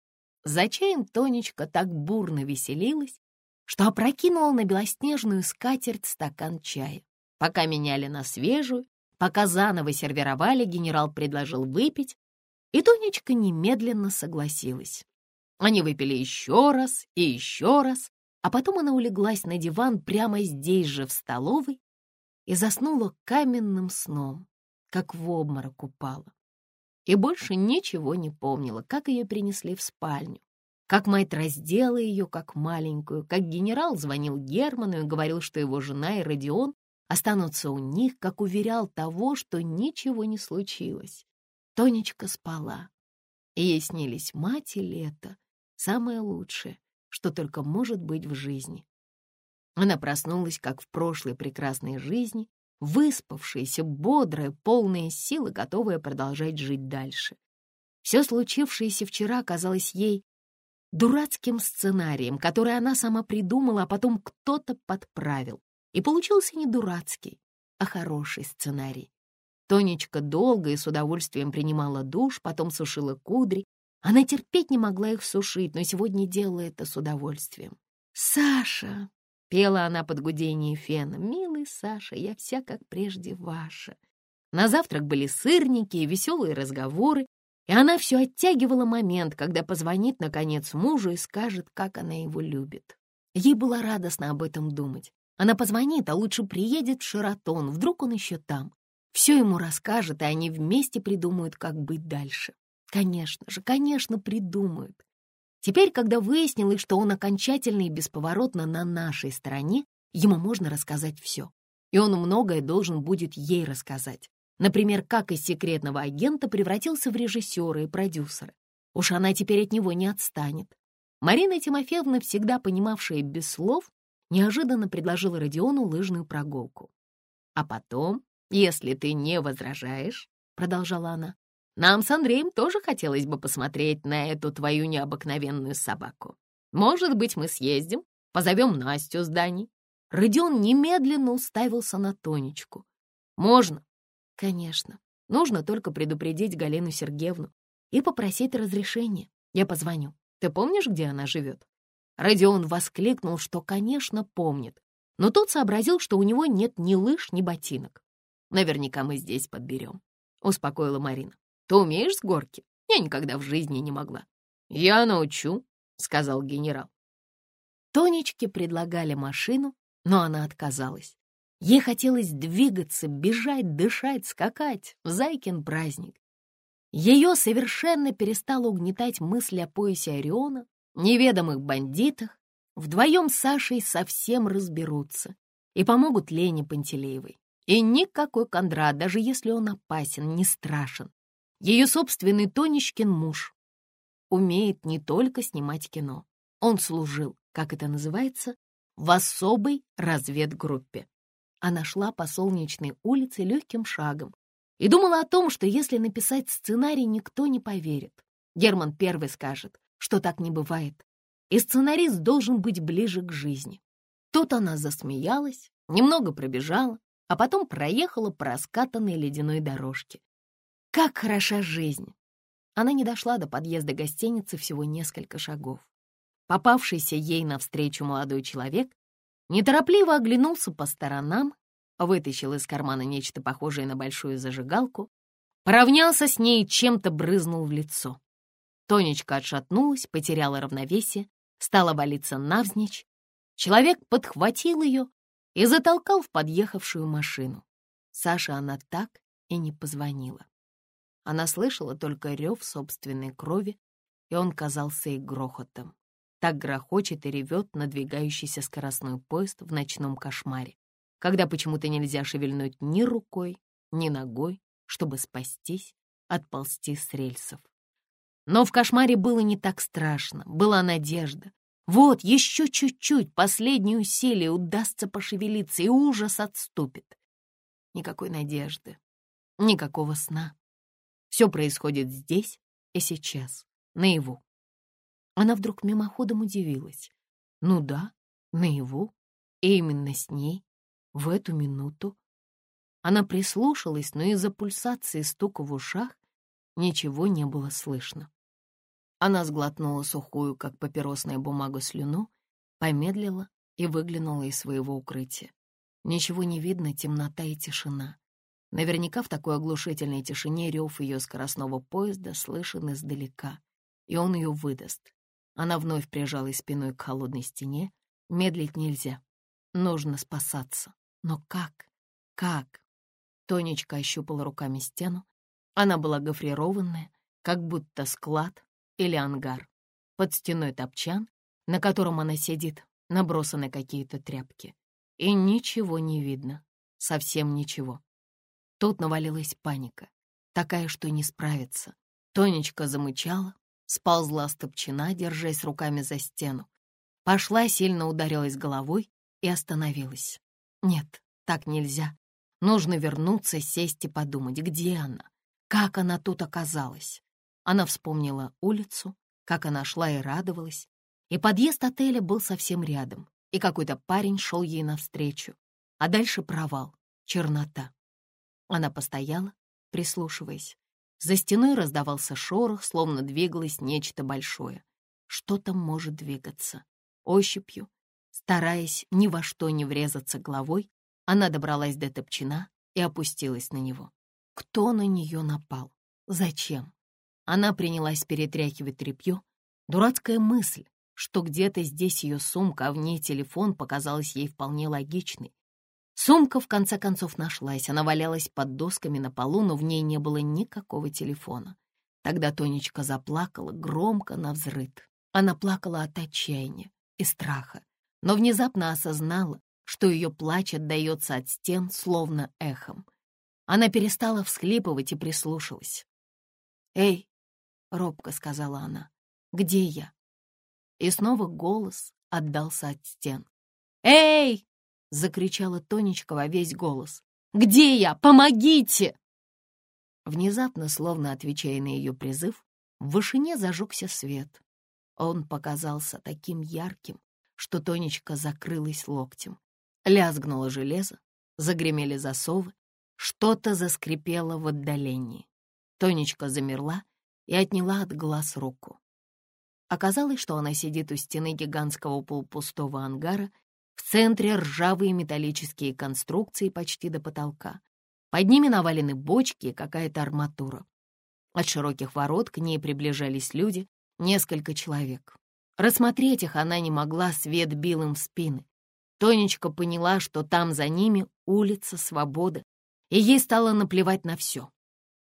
За чаем Тонечка так бурно веселилась, что опрокинула на белоснежную скатерть стакан чая. Пока меняли на свежую, пока заново сервировали, генерал предложил выпить, и Тонечка немедленно согласилась. Они выпили еще раз и еще раз, а потом она улеглась на диван прямо здесь же, в столовой, и заснула каменным сном, как в обморок упала и больше ничего не помнила, как ее принесли в спальню, как мать раздела ее как маленькую, как генерал звонил Герману и говорил, что его жена и Родион останутся у них, как уверял того, что ничего не случилось. Тонечка спала, и ей снились мать и лето, самое лучшее, что только может быть в жизни. Она проснулась, как в прошлой прекрасной жизни, выспавшаяся, бодрая, полная силы, готовая продолжать жить дальше. Все случившееся вчера казалось ей дурацким сценарием, который она сама придумала, а потом кто-то подправил. И получился не дурацкий, а хороший сценарий. Тонечка долго и с удовольствием принимала душ, потом сушила кудри. Она терпеть не могла их сушить, но сегодня делала это с удовольствием. «Саша!» Пела она под гудение фена. «Милый Саша, я вся как прежде ваша». На завтрак были сырники и веселые разговоры, и она все оттягивала момент, когда позвонит, наконец, мужу и скажет, как она его любит. Ей было радостно об этом думать. Она позвонит, а лучше приедет в Шератон, вдруг он еще там. Все ему расскажет, и они вместе придумают, как быть дальше. Конечно же, конечно, придумают. Теперь, когда выяснилось, что он окончательно и бесповоротно на нашей стороне, ему можно рассказать все. И он многое должен будет ей рассказать. Например, как из секретного агента превратился в режиссера и продюсера. Уж она теперь от него не отстанет. Марина Тимофеевна, всегда понимавшая без слов, неожиданно предложила Родиону лыжную прогулку. «А потом, если ты не возражаешь, — продолжала она, нам с Андреем тоже хотелось бы посмотреть на эту твою необыкновенную собаку. Может быть, мы съездим, позовем Настю с Даней». Родион немедленно уставился на Тонечку. «Можно?» «Конечно. Нужно только предупредить Галину Сергеевну и попросить разрешения. Я позвоню. Ты помнишь, где она живет?» Родион воскликнул, что, конечно, помнит, но тот сообразил, что у него нет ни лыж, ни ботинок. «Наверняка мы здесь подберем», — успокоила Марина. Ты умеешь с горки? Я никогда в жизни не могла. Я научу, сказал генерал. Тонечке предлагали машину, но она отказалась. Ей хотелось двигаться, бежать, дышать, скакать. Зайкин праздник. Ее совершенно перестала угнетать мысль о поясе Ориона, неведомых бандитах. Вдвоем с Сашей совсем разберутся и помогут Лене Пантелеевой. И никакой Кондрат, даже если он опасен, не страшен. Ее собственный Тонечкин муж умеет не только снимать кино. Он служил, как это называется, в особой разведгруппе. Она шла по солнечной улице легким шагом и думала о том, что если написать сценарий, никто не поверит. Герман первый скажет, что так не бывает, и сценарист должен быть ближе к жизни. Тут она засмеялась, немного пробежала, а потом проехала по раскатанной ледяной дорожке. Как хороша жизнь! Она не дошла до подъезда гостиницы всего несколько шагов. Попавшийся ей навстречу молодой человек неторопливо оглянулся по сторонам, вытащил из кармана нечто похожее на большую зажигалку, поравнялся с ней и чем-то брызнул в лицо. Тонечка отшатнулась, потеряла равновесие, стала валиться навзничь. Человек подхватил ее и затолкал в подъехавшую машину. Саше она так и не позвонила. Она слышала только рев собственной крови, и он казался ей грохотом. Так грохочет и ревет надвигающийся скоростной поезд в ночном кошмаре, когда почему-то нельзя шевельнуть ни рукой, ни ногой, чтобы спастись, отползти с рельсов. Но в кошмаре было не так страшно, была надежда. Вот, еще чуть-чуть, последние усилия, удастся пошевелиться, и ужас отступит. Никакой надежды, никакого сна. Все происходит здесь и сейчас, наяву. Она вдруг мимоходом удивилась. Ну да, наяву, и именно с ней, в эту минуту. Она прислушалась, но из-за пульсации стука в ушах ничего не было слышно. Она сглотнула сухую, как папиросная бумага, слюну, помедлила и выглянула из своего укрытия. Ничего не видно, темнота и тишина. Наверняка в такой оглушительной тишине рев ее скоростного поезда слышен издалека, и он ее выдаст. Она вновь прижалась спиной к холодной стене. Медлить нельзя. Нужно спасаться. Но как? Как? Тонечка ощупала руками стену. Она была гофрированная, как будто склад или ангар. Под стеной топчан, на котором она сидит, набросаны какие-то тряпки. И ничего не видно. Совсем ничего. Тут навалилась паника, такая, что не справится. Тонечка замычала, сползла с держась руками за стену. Пошла, сильно ударилась головой и остановилась. Нет, так нельзя. Нужно вернуться, сесть и подумать, где она, как она тут оказалась. Она вспомнила улицу, как она шла и радовалась, и подъезд отеля был совсем рядом, и какой-то парень шел ей навстречу, а дальше провал, чернота. Она постояла, прислушиваясь. За стеной раздавался шорох, словно двигалось нечто большое. Что-то может двигаться. Ощупью, стараясь ни во что не врезаться головой, она добралась до топчина и опустилась на него. Кто на нее напал? Зачем? Она принялась перетряхивать тряпье. Дурацкая мысль, что где-то здесь ее сумка, а в ней телефон, показалась ей вполне логичной. Сумка в конце концов нашлась, она валялась под досками на полу, но в ней не было никакого телефона. Тогда Тонечка заплакала громко на взрыд. Она плакала от отчаяния и страха, но внезапно осознала, что ее плач отдается от стен, словно эхом. Она перестала всхлипывать и прислушалась. «Эй!» — робко сказала она. «Где я?» И снова голос отдался от стен. «Эй!» — закричала Тонечка во весь голос. «Где я? Помогите!» Внезапно, словно отвечая на ее призыв, в вышине зажегся свет. Он показался таким ярким, что Тонечка закрылась локтем. Лязгнуло железо, загремели засовы, что-то заскрипело в отдалении. Тонечка замерла и отняла от глаз руку. Оказалось, что она сидит у стены гигантского полупустого ангара в центре ржавые металлические конструкции почти до потолка. Под ними навалены бочки и какая-то арматура. От широких ворот к ней приближались люди, несколько человек. Рассмотреть их она не могла, свет бил им в спины. Тонечка поняла, что там за ними улица, свобода, и ей стало наплевать на все.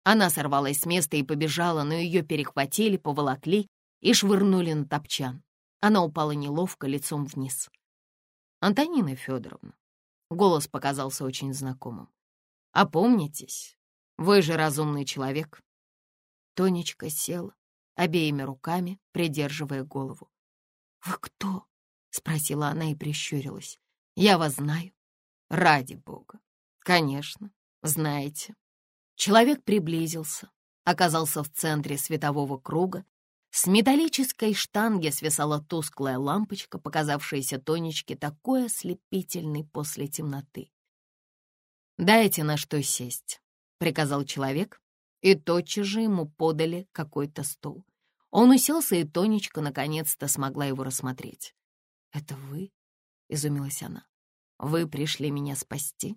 Она сорвалась с места и побежала, но ее перехватили, поволокли и швырнули на топчан. Она упала неловко, лицом вниз. Антонина Федоровна. Голос показался очень знакомым. «Опомнитесь, вы же разумный человек». Тонечка села, обеими руками придерживая голову. «Вы кто?» — спросила она и прищурилась. «Я вас знаю». «Ради бога». «Конечно, знаете». Человек приблизился, оказался в центре светового круга с металлической штанги свисала тусклая лампочка, показавшаяся Тонечке такой ослепительной после темноты. «Дайте на что сесть», — приказал человек, и тотчас же ему подали какой-то стул. Он уселся, и Тонечка наконец-то смогла его рассмотреть. «Это вы?» — изумилась она. «Вы пришли меня спасти?»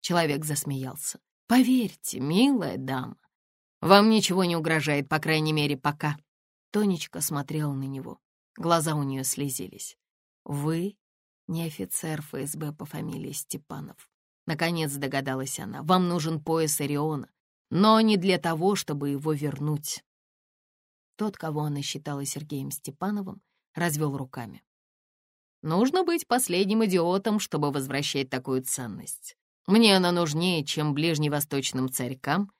Человек засмеялся. «Поверьте, милая дама, вам ничего не угрожает, по крайней мере, пока». Тонечка смотрела на него. Глаза у нее слезились. «Вы не офицер ФСБ по фамилии Степанов». Наконец догадалась она. «Вам нужен пояс Ориона, но не для того, чтобы его вернуть». Тот, кого она считала Сергеем Степановым, развел руками. «Нужно быть последним идиотом, чтобы возвращать такую ценность. Мне она нужнее, чем ближневосточным царькам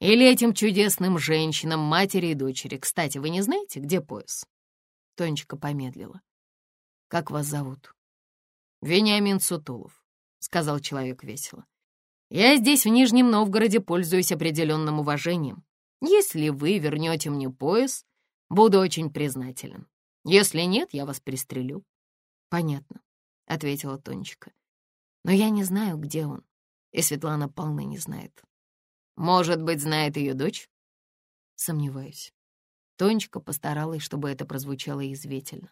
или этим чудесным женщинам, матери и дочери. Кстати, вы не знаете, где пояс?» Тонечка помедлила. «Как вас зовут?» «Вениамин Сутулов», — сказал человек весело. «Я здесь, в Нижнем Новгороде, пользуюсь определенным уважением. Если вы вернете мне пояс, буду очень признателен. Если нет, я вас пристрелю». «Понятно», — ответила Тонечка. «Но я не знаю, где он, и Светлана полны не знает». «Может быть, знает ее дочь?» «Сомневаюсь». Тонечка постаралась, чтобы это прозвучало извительно.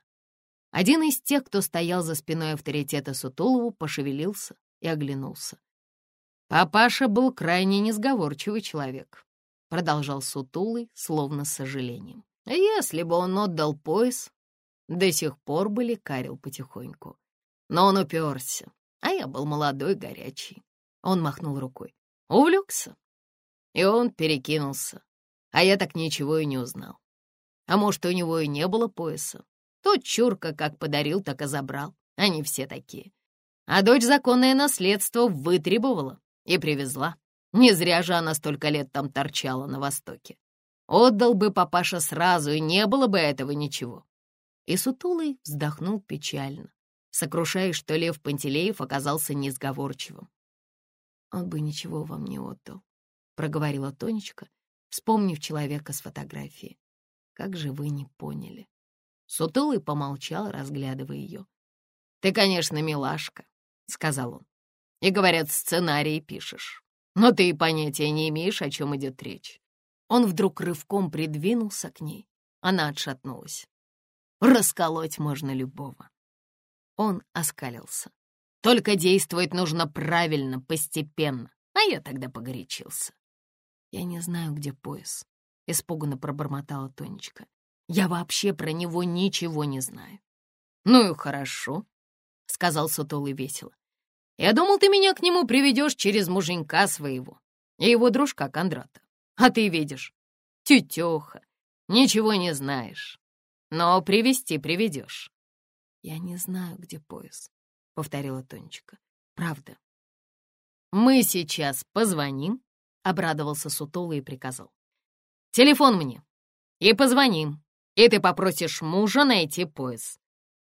Один из тех, кто стоял за спиной авторитета Сутулову, пошевелился и оглянулся. «Папаша был крайне несговорчивый человек», — продолжал Сутулый, словно с сожалением. «Если бы он отдал пояс, до сих пор бы лекарил потихоньку. Но он уперся, а я был молодой, горячий». Он махнул рукой. Увлекся. И он перекинулся, а я так ничего и не узнал. А может, у него и не было пояса. Тот чурка как подарил, так и забрал. Они все такие. А дочь законное наследство вытребовала и привезла. Не зря же она столько лет там торчала на Востоке. Отдал бы папаша сразу, и не было бы этого ничего. И Сутулый вздохнул печально, сокрушаясь, что Лев Пантелеев оказался несговорчивым. «Он бы ничего вам не отдал», — проговорила Тонечка, вспомнив человека с фотографии. «Как же вы не поняли?» Сутулый помолчал, разглядывая ее. «Ты, конечно, милашка», — сказал он. «И, говорят, сценарий пишешь. Но ты и понятия не имеешь, о чем идет речь». Он вдруг рывком придвинулся к ней. Она отшатнулась. «Расколоть можно любого». Он оскалился. «Только действовать нужно правильно, постепенно». А я тогда погорячился. «Я не знаю, где пояс», — испуганно пробормотала Тонечка. «Я вообще про него ничего не знаю». «Ну и хорошо», — сказал Сутулый весело. Я думал, ты меня к нему приведешь через муженька своего и его дружка Кондрата. А ты видишь, тетеха, ничего не знаешь, но привести приведешь. Я не знаю, где пояс, — повторила Тонечка. Правда. Мы сейчас позвоним, — обрадовался Сутулый и приказал. Телефон мне. И позвоним. И ты попросишь мужа найти пояс.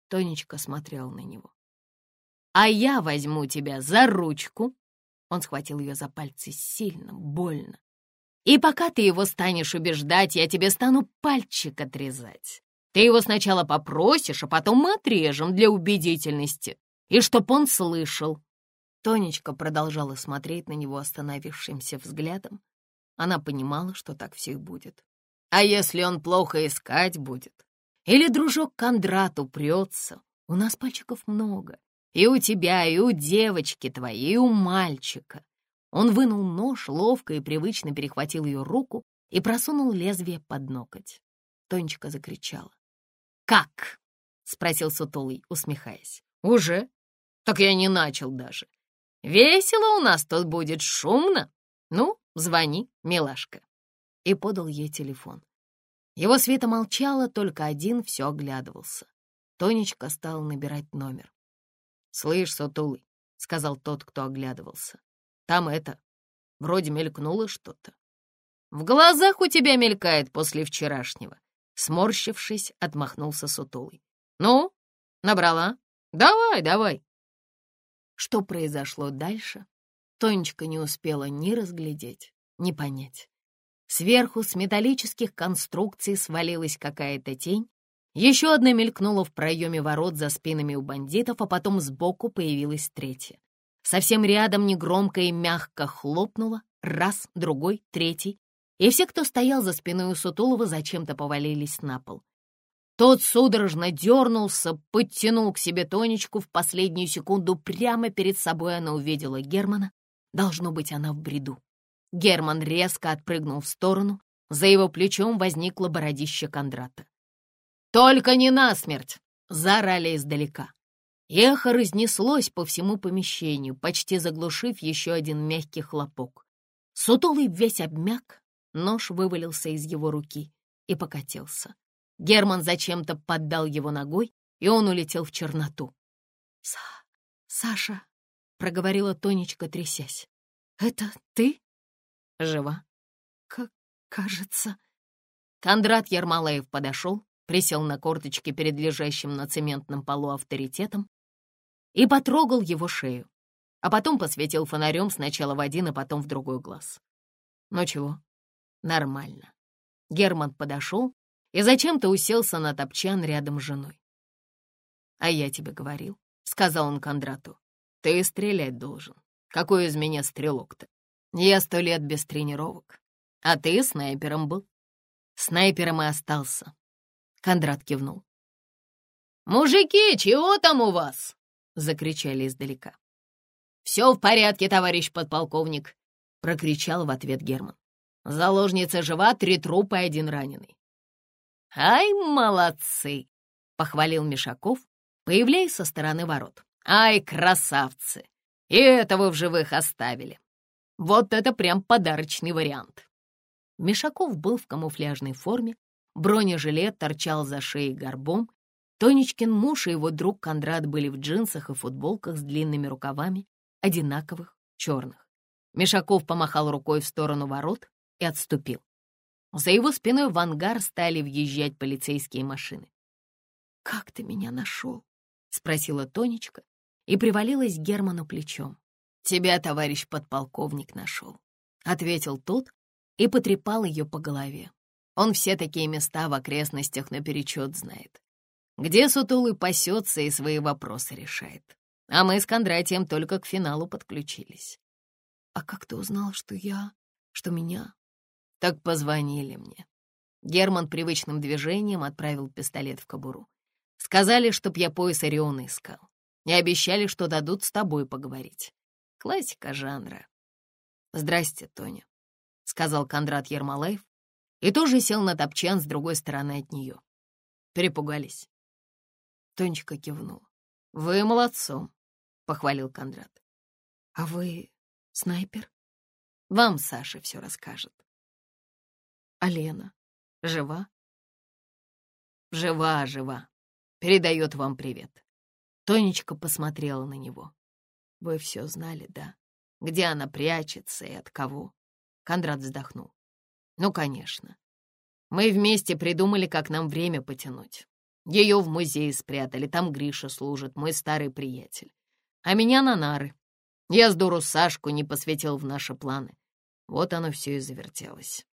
Тонечка смотрела на него а я возьму тебя за ручку». Он схватил ее за пальцы сильно, больно. «И пока ты его станешь убеждать, я тебе стану пальчик отрезать. Ты его сначала попросишь, а потом мы отрежем для убедительности, и чтоб он слышал». Тонечка продолжала смотреть на него остановившимся взглядом. Она понимала, что так все и будет. А если он плохо искать будет? Или дружок Кондрат упрется? У нас пальчиков много, и у тебя, и у девочки твоей, и у мальчика. Он вынул нож, ловко и привычно перехватил ее руку и просунул лезвие под ноготь. Тонечка закричала. «Как?» — спросил Сутулый, усмехаясь. «Уже? Так я не начал даже. Весело у нас тут будет, шумно. Ну, звони, милашка». И подал ей телефон. Его Света молчала, только один все оглядывался. Тонечка стала набирать номер. «Слышь, сутулый», — сказал тот, кто оглядывался, — «там это, вроде мелькнуло что-то». «В глазах у тебя мелькает после вчерашнего», — сморщившись, отмахнулся сутулый. «Ну, набрала? Давай, давай». Что произошло дальше, Тонечка не успела ни разглядеть, ни понять. Сверху с металлических конструкций свалилась какая-то тень еще одна мелькнула в проеме ворот за спинами у бандитов, а потом сбоку появилась третья. Совсем рядом негромко и мягко хлопнула, раз, другой, третий, и все, кто стоял за спиной у Сутулова, зачем-то повалились на пол. Тот судорожно дернулся, подтянул к себе Тонечку в последнюю секунду. Прямо перед собой она увидела Германа. Должно быть, она в бреду. Герман резко отпрыгнул в сторону. За его плечом возникло бородище Кондрата. «Только не насмерть!» — заорали издалека. Эхо разнеслось по всему помещению, почти заглушив еще один мягкий хлопок. Сутулый весь обмяк, нож вывалился из его руки и покатился. Герман зачем-то поддал его ногой, и он улетел в черноту. «Са... Саша», — проговорила Тонечка, трясясь, — «это ты?» «Жива?» «Как кажется...» Кондрат Ермолаев подошел, присел на корточки перед лежащим на цементном полу авторитетом и потрогал его шею, а потом посветил фонарем сначала в один, а потом в другой глаз. «Ну чего?» «Нормально». Герман подошел и зачем-то уселся на топчан рядом с женой. «А я тебе говорил», — сказал он Кондрату, — «ты стрелять должен. Какой из меня стрелок-то? Я сто лет без тренировок, а ты снайпером был». «Снайпером и остался», — Кондрат кивнул. «Мужики, чего там у вас?» — закричали издалека. «Все в порядке, товарищ подполковник», — прокричал в ответ Герман. «Заложница жива, три трупа и один раненый». «Ай, молодцы!» — похвалил Мишаков, появляясь со стороны ворот. «Ай, красавцы! И этого в живых оставили! Вот это прям подарочный вариант!» Мишаков был в камуфляжной форме, бронежилет торчал за шеей горбом, Тонечкин муж и его друг Кондрат были в джинсах и футболках с длинными рукавами, одинаковых, черных. Мишаков помахал рукой в сторону ворот и отступил. За его спиной в ангар стали въезжать полицейские машины. «Как ты меня нашел?» — спросила Тонечка и привалилась к Герману плечом. «Тебя, товарищ подполковник, нашел», — ответил тот и потрепал ее по голове. Он все такие места в окрестностях наперечет знает. Где сутулый пасется и свои вопросы решает. А мы с Кондратием только к финалу подключились. «А как ты узнал, что я... что меня...» «Так позвонили мне». Герман привычным движением отправил пистолет в кобуру. Сказали, чтоб я пояс Ориона искал. И обещали, что дадут с тобой поговорить. Классика жанра. «Здрасте, Тоня», — сказал Кондрат Ермолаев, и тоже сел на топчан с другой стороны от нее. Перепугались. Тонечка кивнула. «Вы молодцом», — похвалил Кондрат. «А вы снайпер?» «Вам Саша все расскажет». «А Лена жива?» «Жива, жива. Передает вам привет». Тонечка посмотрела на него. «Вы все знали, да? Где она прячется и от кого?» Кондрат вздохнул. «Ну, конечно. Мы вместе придумали, как нам время потянуть. Ее в музее спрятали, там Гриша служит, мой старый приятель. А меня на нары. Я с дуру Сашку не посвятил в наши планы. Вот оно все и завертелось.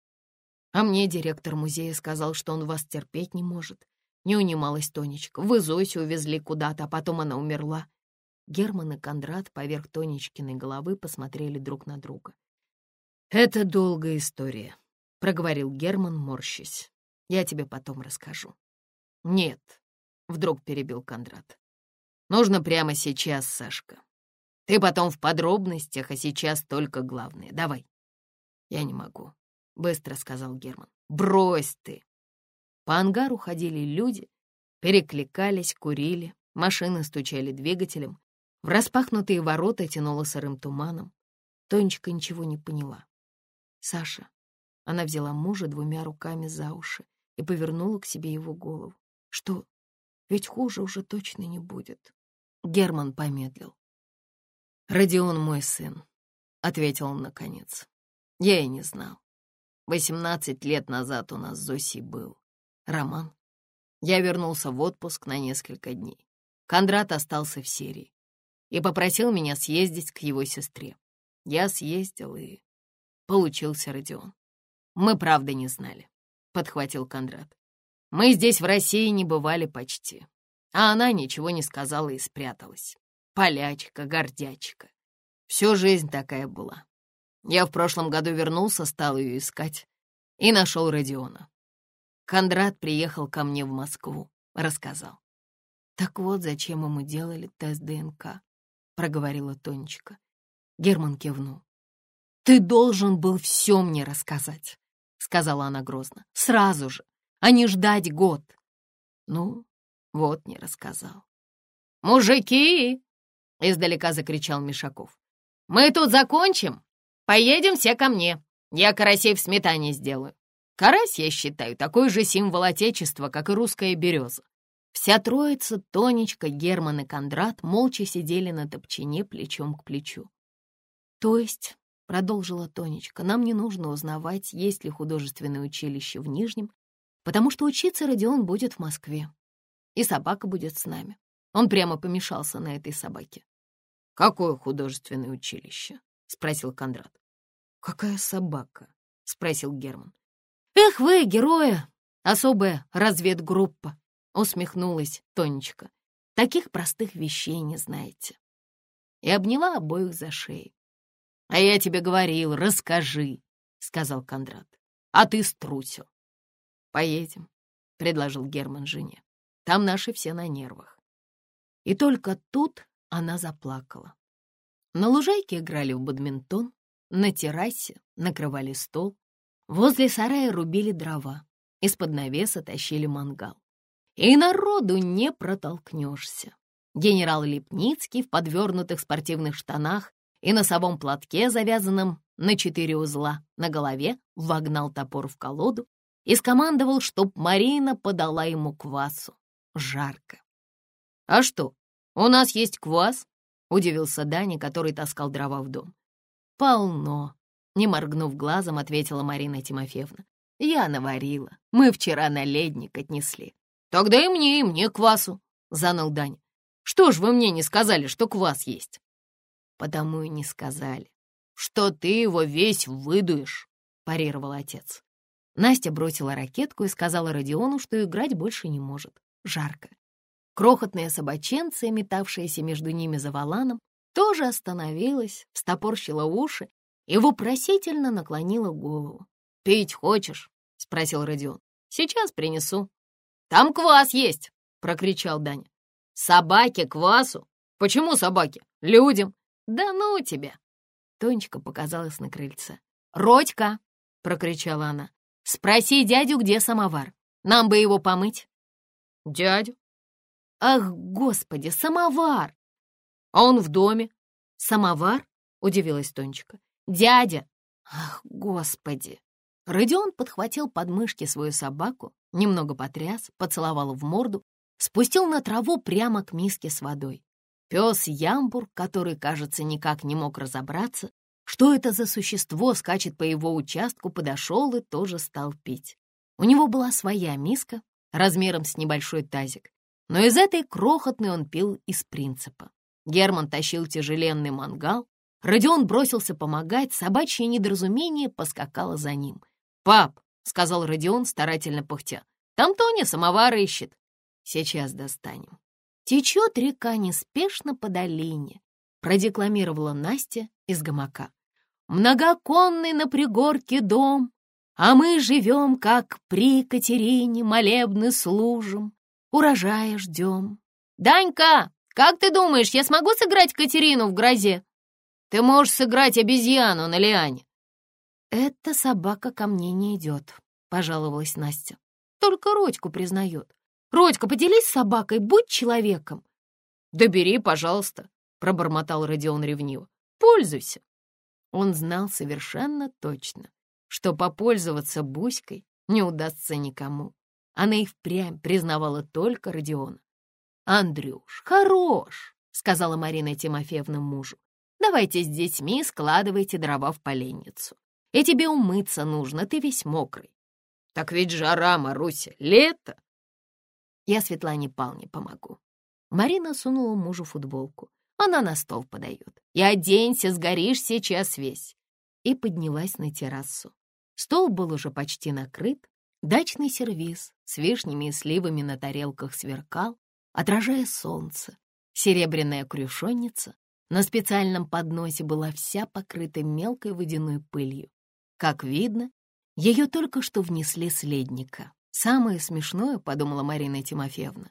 А мне директор музея сказал, что он вас терпеть не может. Не унималась Тонечка. Вы Зосю увезли куда-то, а потом она умерла. Герман и Кондрат поверх Тонечкиной головы посмотрели друг на друга. «Это долгая история», — проговорил Герман, морщась. «Я тебе потом расскажу». «Нет», — вдруг перебил Кондрат. «Нужно прямо сейчас, Сашка. Ты потом в подробностях, а сейчас только главное. Давай». «Я не могу», — быстро сказал Герман. «Брось ты!» По ангару ходили люди, перекликались, курили, машины стучали двигателем, в распахнутые ворота тянуло сырым туманом. Тонечка ничего не поняла. «Саша». Она взяла мужа двумя руками за уши и повернула к себе его голову. Что? Ведь хуже уже точно не будет. Герман помедлил. «Родион мой сын», — ответил он наконец. «Я и не знал. Восемнадцать лет назад у нас с Зосей был роман. Я вернулся в отпуск на несколько дней. Кондрат остался в Сирии и попросил меня съездить к его сестре. Я съездил, и получился Родион. Мы правда не знали, — подхватил Кондрат. Мы здесь в России не бывали почти. А она ничего не сказала и спряталась. Полячка, гордячка. Всю жизнь такая была. Я в прошлом году вернулся, стал ее искать и нашел Родиона. Кондрат приехал ко мне в Москву, рассказал. «Так вот, зачем ему делали тест ДНК», — проговорила Тонечка. Герман кивнул. «Ты должен был все мне рассказать», — сказала она грозно. «Сразу же а не ждать год. Ну, вот не рассказал.
«Мужики!» — издалека закричал Мишаков. «Мы тут закончим? Поедем все ко мне. Я карасей в сметане сделаю. Карась, я считаю, такой же символ Отечества, как и русская береза.
Вся троица, Тонечка, Герман и Кондрат, молча сидели на топчине плечом к плечу. «То есть, — продолжила Тонечка, — нам не нужно узнавать, есть ли художественное училище в Нижнем, потому что учиться Родион будет в Москве, и собака будет с нами. Он прямо помешался на этой собаке.
«Какое художественное училище?» — спросил Кондрат.
«Какая собака?» — спросил Герман. «Эх вы, герои! Особая разведгруппа!» — усмехнулась Тонечка. «Таких простых вещей не знаете». И обняла обоих за шею.
«А я тебе говорил, расскажи», — сказал Кондрат. «А ты струсил».
«Поедем», — предложил Герман жене. «Там наши все на нервах». И только тут она заплакала. На лужайке играли в бадминтон, на террасе накрывали стол, возле сарая рубили дрова, из-под навеса тащили мангал. И народу не протолкнешься. Генерал Лепницкий в подвернутых спортивных штанах и носовом платке, завязанном на четыре узла на голове, вогнал топор в колоду и скомандовал, чтоб Марина подала ему квасу. Жарко.
«А что, у нас есть квас?» — удивился Даня, который таскал дрова в дом.
«Полно», — не моргнув глазом, ответила Марина Тимофеевна. «Я наварила. Мы вчера на ледник отнесли».
«Тогда и мне, и мне квасу», — заныл Даня. «Что ж вы мне не сказали, что квас есть?»
«Потому и не сказали».
«Что ты его весь выдуешь», — парировал отец.
Настя бросила ракетку и сказала Родиону, что играть больше не может. Жарко. Крохотная собаченция, метавшаяся между ними за валаном, тоже остановилась, встопорщила уши и вопросительно наклонила голову.
«Пить хочешь?» — спросил Родион. «Сейчас принесу». «Там квас есть!» — прокричал Даня. «Собаке квасу? Почему собаке? Людям!» «Да ну тебя!»
Тонечка показалась на крыльце.
«Родька!» — прокричала она. «Спроси дядю, где самовар. Нам бы его помыть».
«Дядю?» «Ах, господи, самовар!»
«А он в доме».
«Самовар?» — удивилась Тонечка.
«Дядя!»
«Ах, господи!» Родион подхватил подмышки свою собаку, немного потряс, поцеловал в морду, спустил на траву прямо к миске с водой. Пес Ямбур, который, кажется, никак не мог разобраться, что это за существо скачет по его участку, подошел и тоже стал пить. У него была своя миска, размером с небольшой тазик, но из этой крохотной он пил из принципа. Герман тащил тяжеленный мангал. Родион бросился помогать, собачье недоразумение поскакало за ним.
«Пап!» — сказал Родион, старательно пыхтя. «Там Тоня самовар ищет.
Сейчас достанем». «Течет река неспешно по долине», — продекламировала Настя из гамака. «Многоконный на пригорке дом, а мы живем, как при Катерине, молебны служим, урожая ждем».
«Данька!» Как ты думаешь, я смогу сыграть Катерину в грозе? Ты можешь сыграть обезьяну на лиане.
Эта собака ко мне не идет, пожаловалась Настя. Только Родьку признает. Родька, поделись с собакой, будь человеком.
Да бери, пожалуйста, пробормотал Родион ревниво. Пользуйся.
Он знал совершенно точно, что попользоваться Буськой не удастся никому. Она и впрямь признавала только Родиона. «Андрюш, хорош!» — сказала Марина Тимофеевна мужу. «Давайте с детьми складывайте дрова в поленницу. И тебе умыться нужно, ты весь мокрый».
«Так ведь жара, Маруся, лето!»
«Я Светлане Палне помогу». Марина сунула мужу футболку. Она на стол подает. «И оденься, сгоришь сейчас весь». И поднялась на террасу. Стол был уже почти накрыт. Дачный сервиз с вишнями и сливами на тарелках сверкал, отражая солнце. Серебряная крюшонница на специальном подносе была вся покрыта мелкой водяной пылью. Как видно, ее только что внесли с ледника. Самое смешное, — подумала Марина Тимофеевна,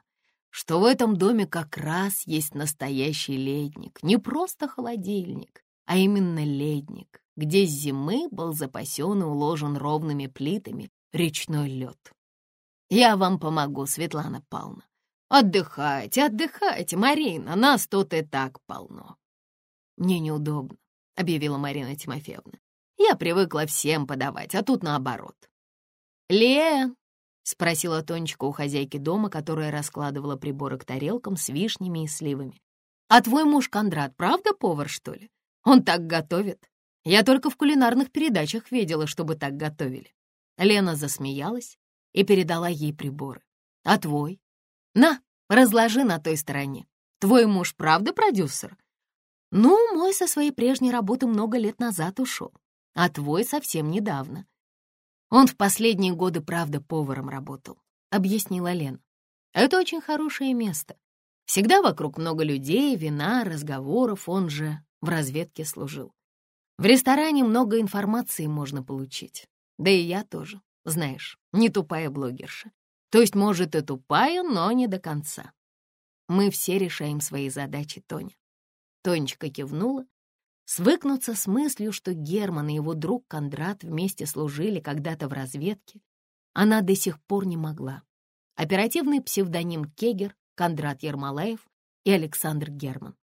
что в этом доме как раз есть настоящий ледник, не просто холодильник, а именно ледник, где с зимы был запасен и уложен ровными плитами речной лед.
Я вам помогу, Светлана Павловна. Отдыхайте, отдыхайте, Марина, нас тут и так полно. Мне неудобно, объявила Марина Тимофеевна. Я привыкла всем подавать, а тут наоборот. Лен, — спросила Тонечка у хозяйки дома, которая раскладывала приборы к тарелкам с вишнями и сливами. «А твой муж Кондрат правда повар, что ли? Он так готовит? Я только в кулинарных передачах видела, чтобы так готовили». Лена засмеялась и передала ей приборы. «А твой? На, разложи на той стороне. Твой муж правда продюсер?» «Ну, мой со своей прежней работы много лет назад ушел, а твой совсем недавно. Он в последние годы, правда, поваром работал», — объяснила Лена. «Это очень хорошее место. Всегда вокруг много людей, вина, разговоров, он же в разведке служил. В ресторане много информации можно получить. Да и я тоже, знаешь, не тупая блогерша. То есть, может, и тупая, но не до конца. Мы все решаем свои задачи, Тоня. Тонечка кивнула. Свыкнуться с мыслью, что Герман и его друг Кондрат вместе служили когда-то в разведке, она до сих пор не могла. Оперативный псевдоним Кегер, Кондрат Ермолаев и Александр Герман.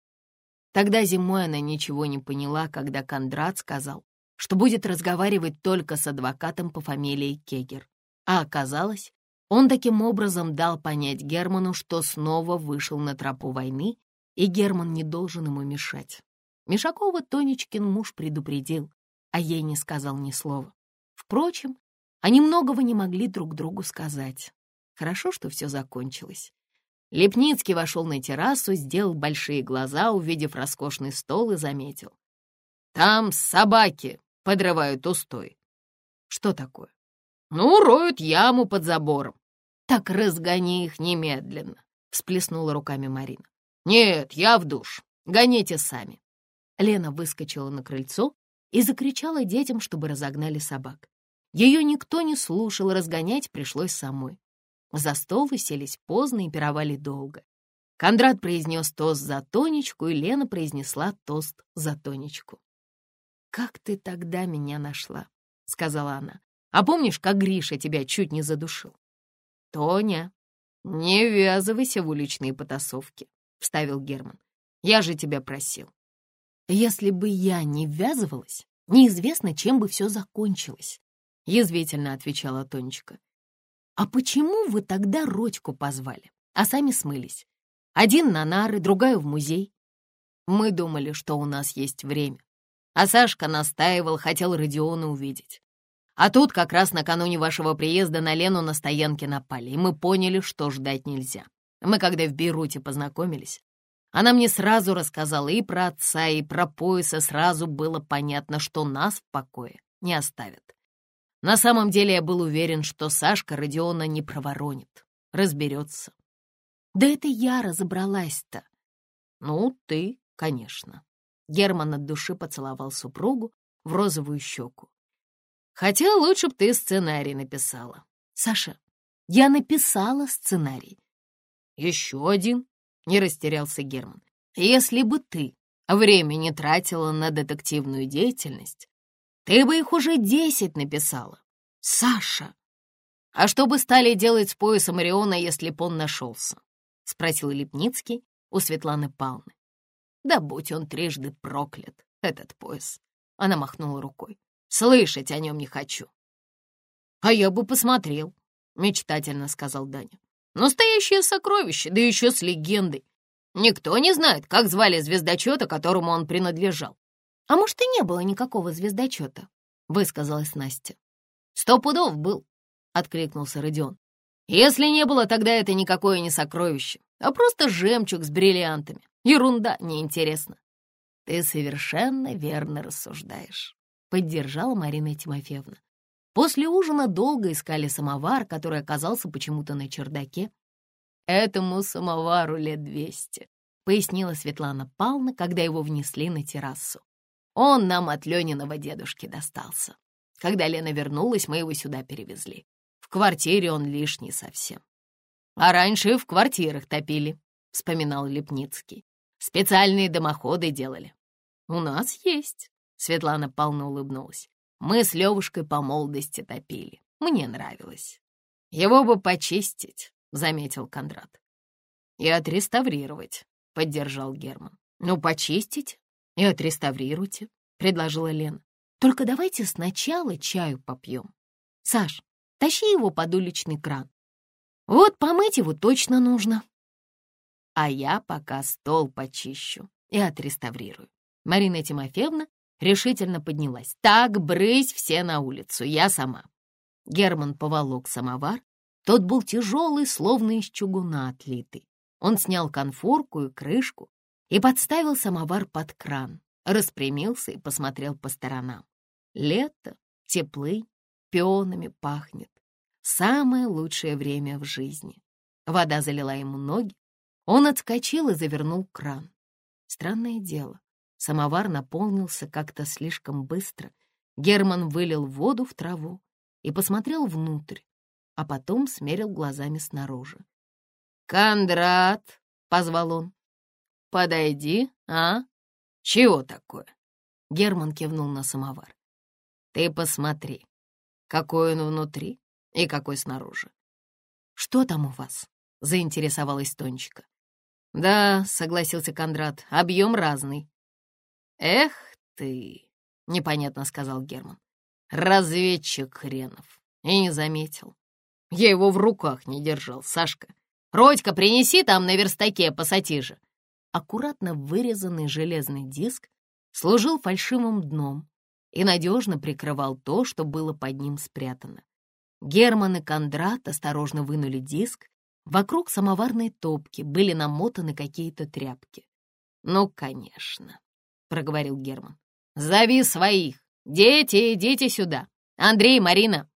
Тогда зимой она ничего не поняла, когда Кондрат сказал, что будет разговаривать только с адвокатом по фамилии Кегер. А оказалось, он таким образом дал понять Герману, что снова вышел на тропу войны, и Герман не должен ему мешать. Мишакова Тонечкин муж предупредил, а ей не сказал ни слова. Впрочем, они многого не могли друг другу сказать. Хорошо, что все закончилось. Лепницкий вошел на террасу, сделал большие глаза, увидев роскошный стол, и заметил. «Там собаки подрывают устой». «Что такое?» «Ну, роют яму под забором». «Так разгони их немедленно», — всплеснула руками Марина. «Нет, я в душ. Гоните сами». Лена выскочила на крыльцо и закричала детям, чтобы разогнали собак. Ее никто не слушал, разгонять пришлось самой. За стол уселись поздно и пировали долго. Кондрат произнес тост за Тонечку, и Лена произнесла тост за Тонечку. «Как ты тогда меня нашла?» — сказала она. «А помнишь, как Гриша тебя чуть не задушил?» «Тоня, не ввязывайся в уличные потасовки», — вставил Герман. «Я же тебя просил». «Если бы я не ввязывалась, неизвестно, чем бы все закончилось», — язвительно отвечала Тонечка. «А почему вы тогда Родьку позвали, а сами смылись? Один на нары, другая в музей. Мы думали, что у нас есть время. А Сашка настаивал, хотел Родиона увидеть. А тут как раз накануне вашего приезда на Лену на стоянке напали, и мы поняли, что ждать нельзя. Мы когда в Бейруте познакомились, она мне сразу рассказала и про отца, и про пояса, сразу было понятно, что нас в покое не оставят. На самом деле я был уверен, что Сашка Родиона не проворонит, разберется. Да это я разобралась-то. Ну, ты, конечно. Герман от души поцеловал супругу в розовую щеку. Хотя лучше б ты сценарий написала. Саша, я написала сценарий. Еще один, не растерялся Герман. Если бы ты время не тратила на детективную деятельность, ты бы их уже десять написала. Саша! А что бы стали делать с поясом Ориона, если б он нашелся? Спросил Лепницкий у Светланы Павловны. Да будь он трижды проклят, этот пояс. Она махнула рукой. Слышать о нем не хочу. А я бы посмотрел, мечтательно сказал Даня. Настоящее сокровище, да еще с легендой. Никто не знает, как звали звездочета, которому он принадлежал. «А может, и не было никакого звездочета?» — высказалась Настя. «Сто пудов был», — откликнулся Родион. «Если не было, тогда это никакое не сокровище, а просто жемчуг с бриллиантами. Ерунда, неинтересно». «Ты совершенно верно рассуждаешь», — поддержала Марина Тимофеевна. После ужина долго искали самовар, который оказался почему-то на чердаке. «Этому самовару лет двести», — пояснила Светлана Павловна, когда его внесли на террасу. Он нам от Лениного дедушки достался. Когда Лена вернулась, мы его сюда перевезли. В квартире он лишний совсем. А раньше в квартирах топили, — вспоминал Лепницкий. Специальные дымоходы делали. У нас есть, — Светлана полно улыбнулась. Мы с Левушкой по молодости топили. Мне нравилось. Его бы почистить, — заметил Кондрат. И отреставрировать, — поддержал Герман. Ну, почистите и отреставрируйте, — предложила Лена. Только давайте сначала чаю попьем. Саш, тащи его под уличный кран. Вот помыть его точно нужно. А я пока стол почищу и отреставрирую. Марина Тимофеевна решительно поднялась. Так, брысь все на улицу, я сама. Герман поволок самовар. Тот был тяжелый, словно из чугуна отлитый. Он снял конфорку и крышку и подставил самовар под кран, распрямился и посмотрел по сторонам. Лето, теплый, пионами пахнет. Самое лучшее время в жизни. Вода залила ему ноги. Он отскочил и завернул кран. Странное дело, самовар наполнился как-то слишком быстро. Герман вылил воду в траву и посмотрел внутрь, а потом смерил глазами снаружи. «Кондрат!» — позвал он. «Подойди, а? Чего такое?» Герман кивнул на самовар. «Ты посмотри, какой он внутри и какой снаружи». «Что там у вас?» — заинтересовалась Тонечка. «Да», — согласился Кондрат, — «объем разный». «Эх ты!» — непонятно сказал Герман. «Разведчик хренов. И не заметил. Я его в руках не держал, Сашка. Родька, принеси там на верстаке пассатижи». Аккуратно вырезанный железный диск служил фальшивым дном и надежно прикрывал то, что было под ним спрятано. Герман и Кондрат осторожно вынули диск. Вокруг самоварной топки были намотаны какие-то тряпки. «Ну, конечно», — проговорил Герман. «Зови своих! Дети, идите сюда! Андрей, Марина!»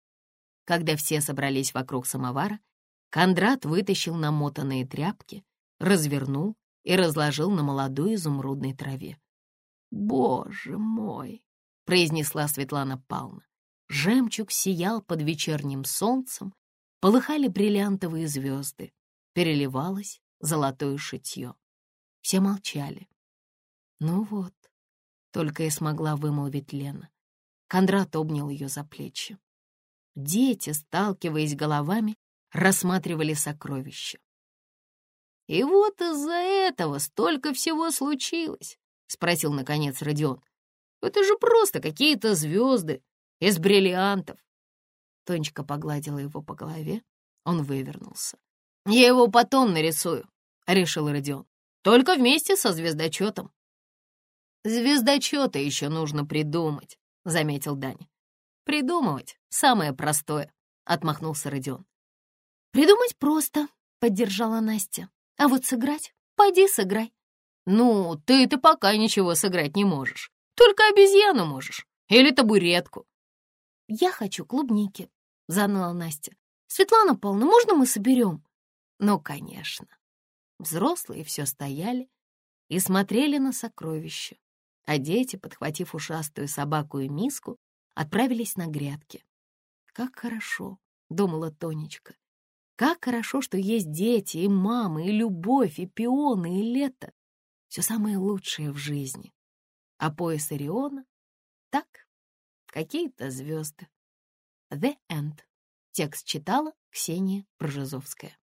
Когда все собрались вокруг самовара, Кондрат вытащил намотанные тряпки, развернул и разложил на молодой изумрудной траве. «Боже мой!» — произнесла Светлана Павловна. Жемчуг сиял под вечерним солнцем, полыхали бриллиантовые звезды, переливалось золотое шитье. Все молчали. Ну вот, только и смогла вымолвить Лена. Кондрат обнял ее за плечи. Дети, сталкиваясь головами, рассматривали сокровища. «И вот из-за этого столько всего случилось», — спросил, наконец, Родион. «Это же просто какие-то звезды из бриллиантов». Тонечка погладила его по голове, он вывернулся. «Я его потом нарисую», — решил Родион. «Только вместе со звездочетом». «Звездочета еще нужно придумать», — заметил Даня. «Придумывать — самое простое», — отмахнулся Родион. «Придумать просто», — поддержала Настя. «А вот сыграть? Пойди сыграй». «Ну, ты-то пока ничего сыграть не можешь. Только обезьяну можешь. Или табуретку». «Я хочу клубники», — заныла Настя. «Светлана Павловна, можно мы соберем?» «Ну, конечно». Взрослые все стояли и смотрели на сокровища, а дети, подхватив ушастую собаку и миску, отправились на грядки. «Как хорошо», — думала Тонечка. «Как хорошо, что есть дети, и мамы, и любовь, и пионы, и лето. Все самое лучшее в жизни. А пояс Ориона — так, какие-то звезды. The End. Текст читала Ксения Пржезовская.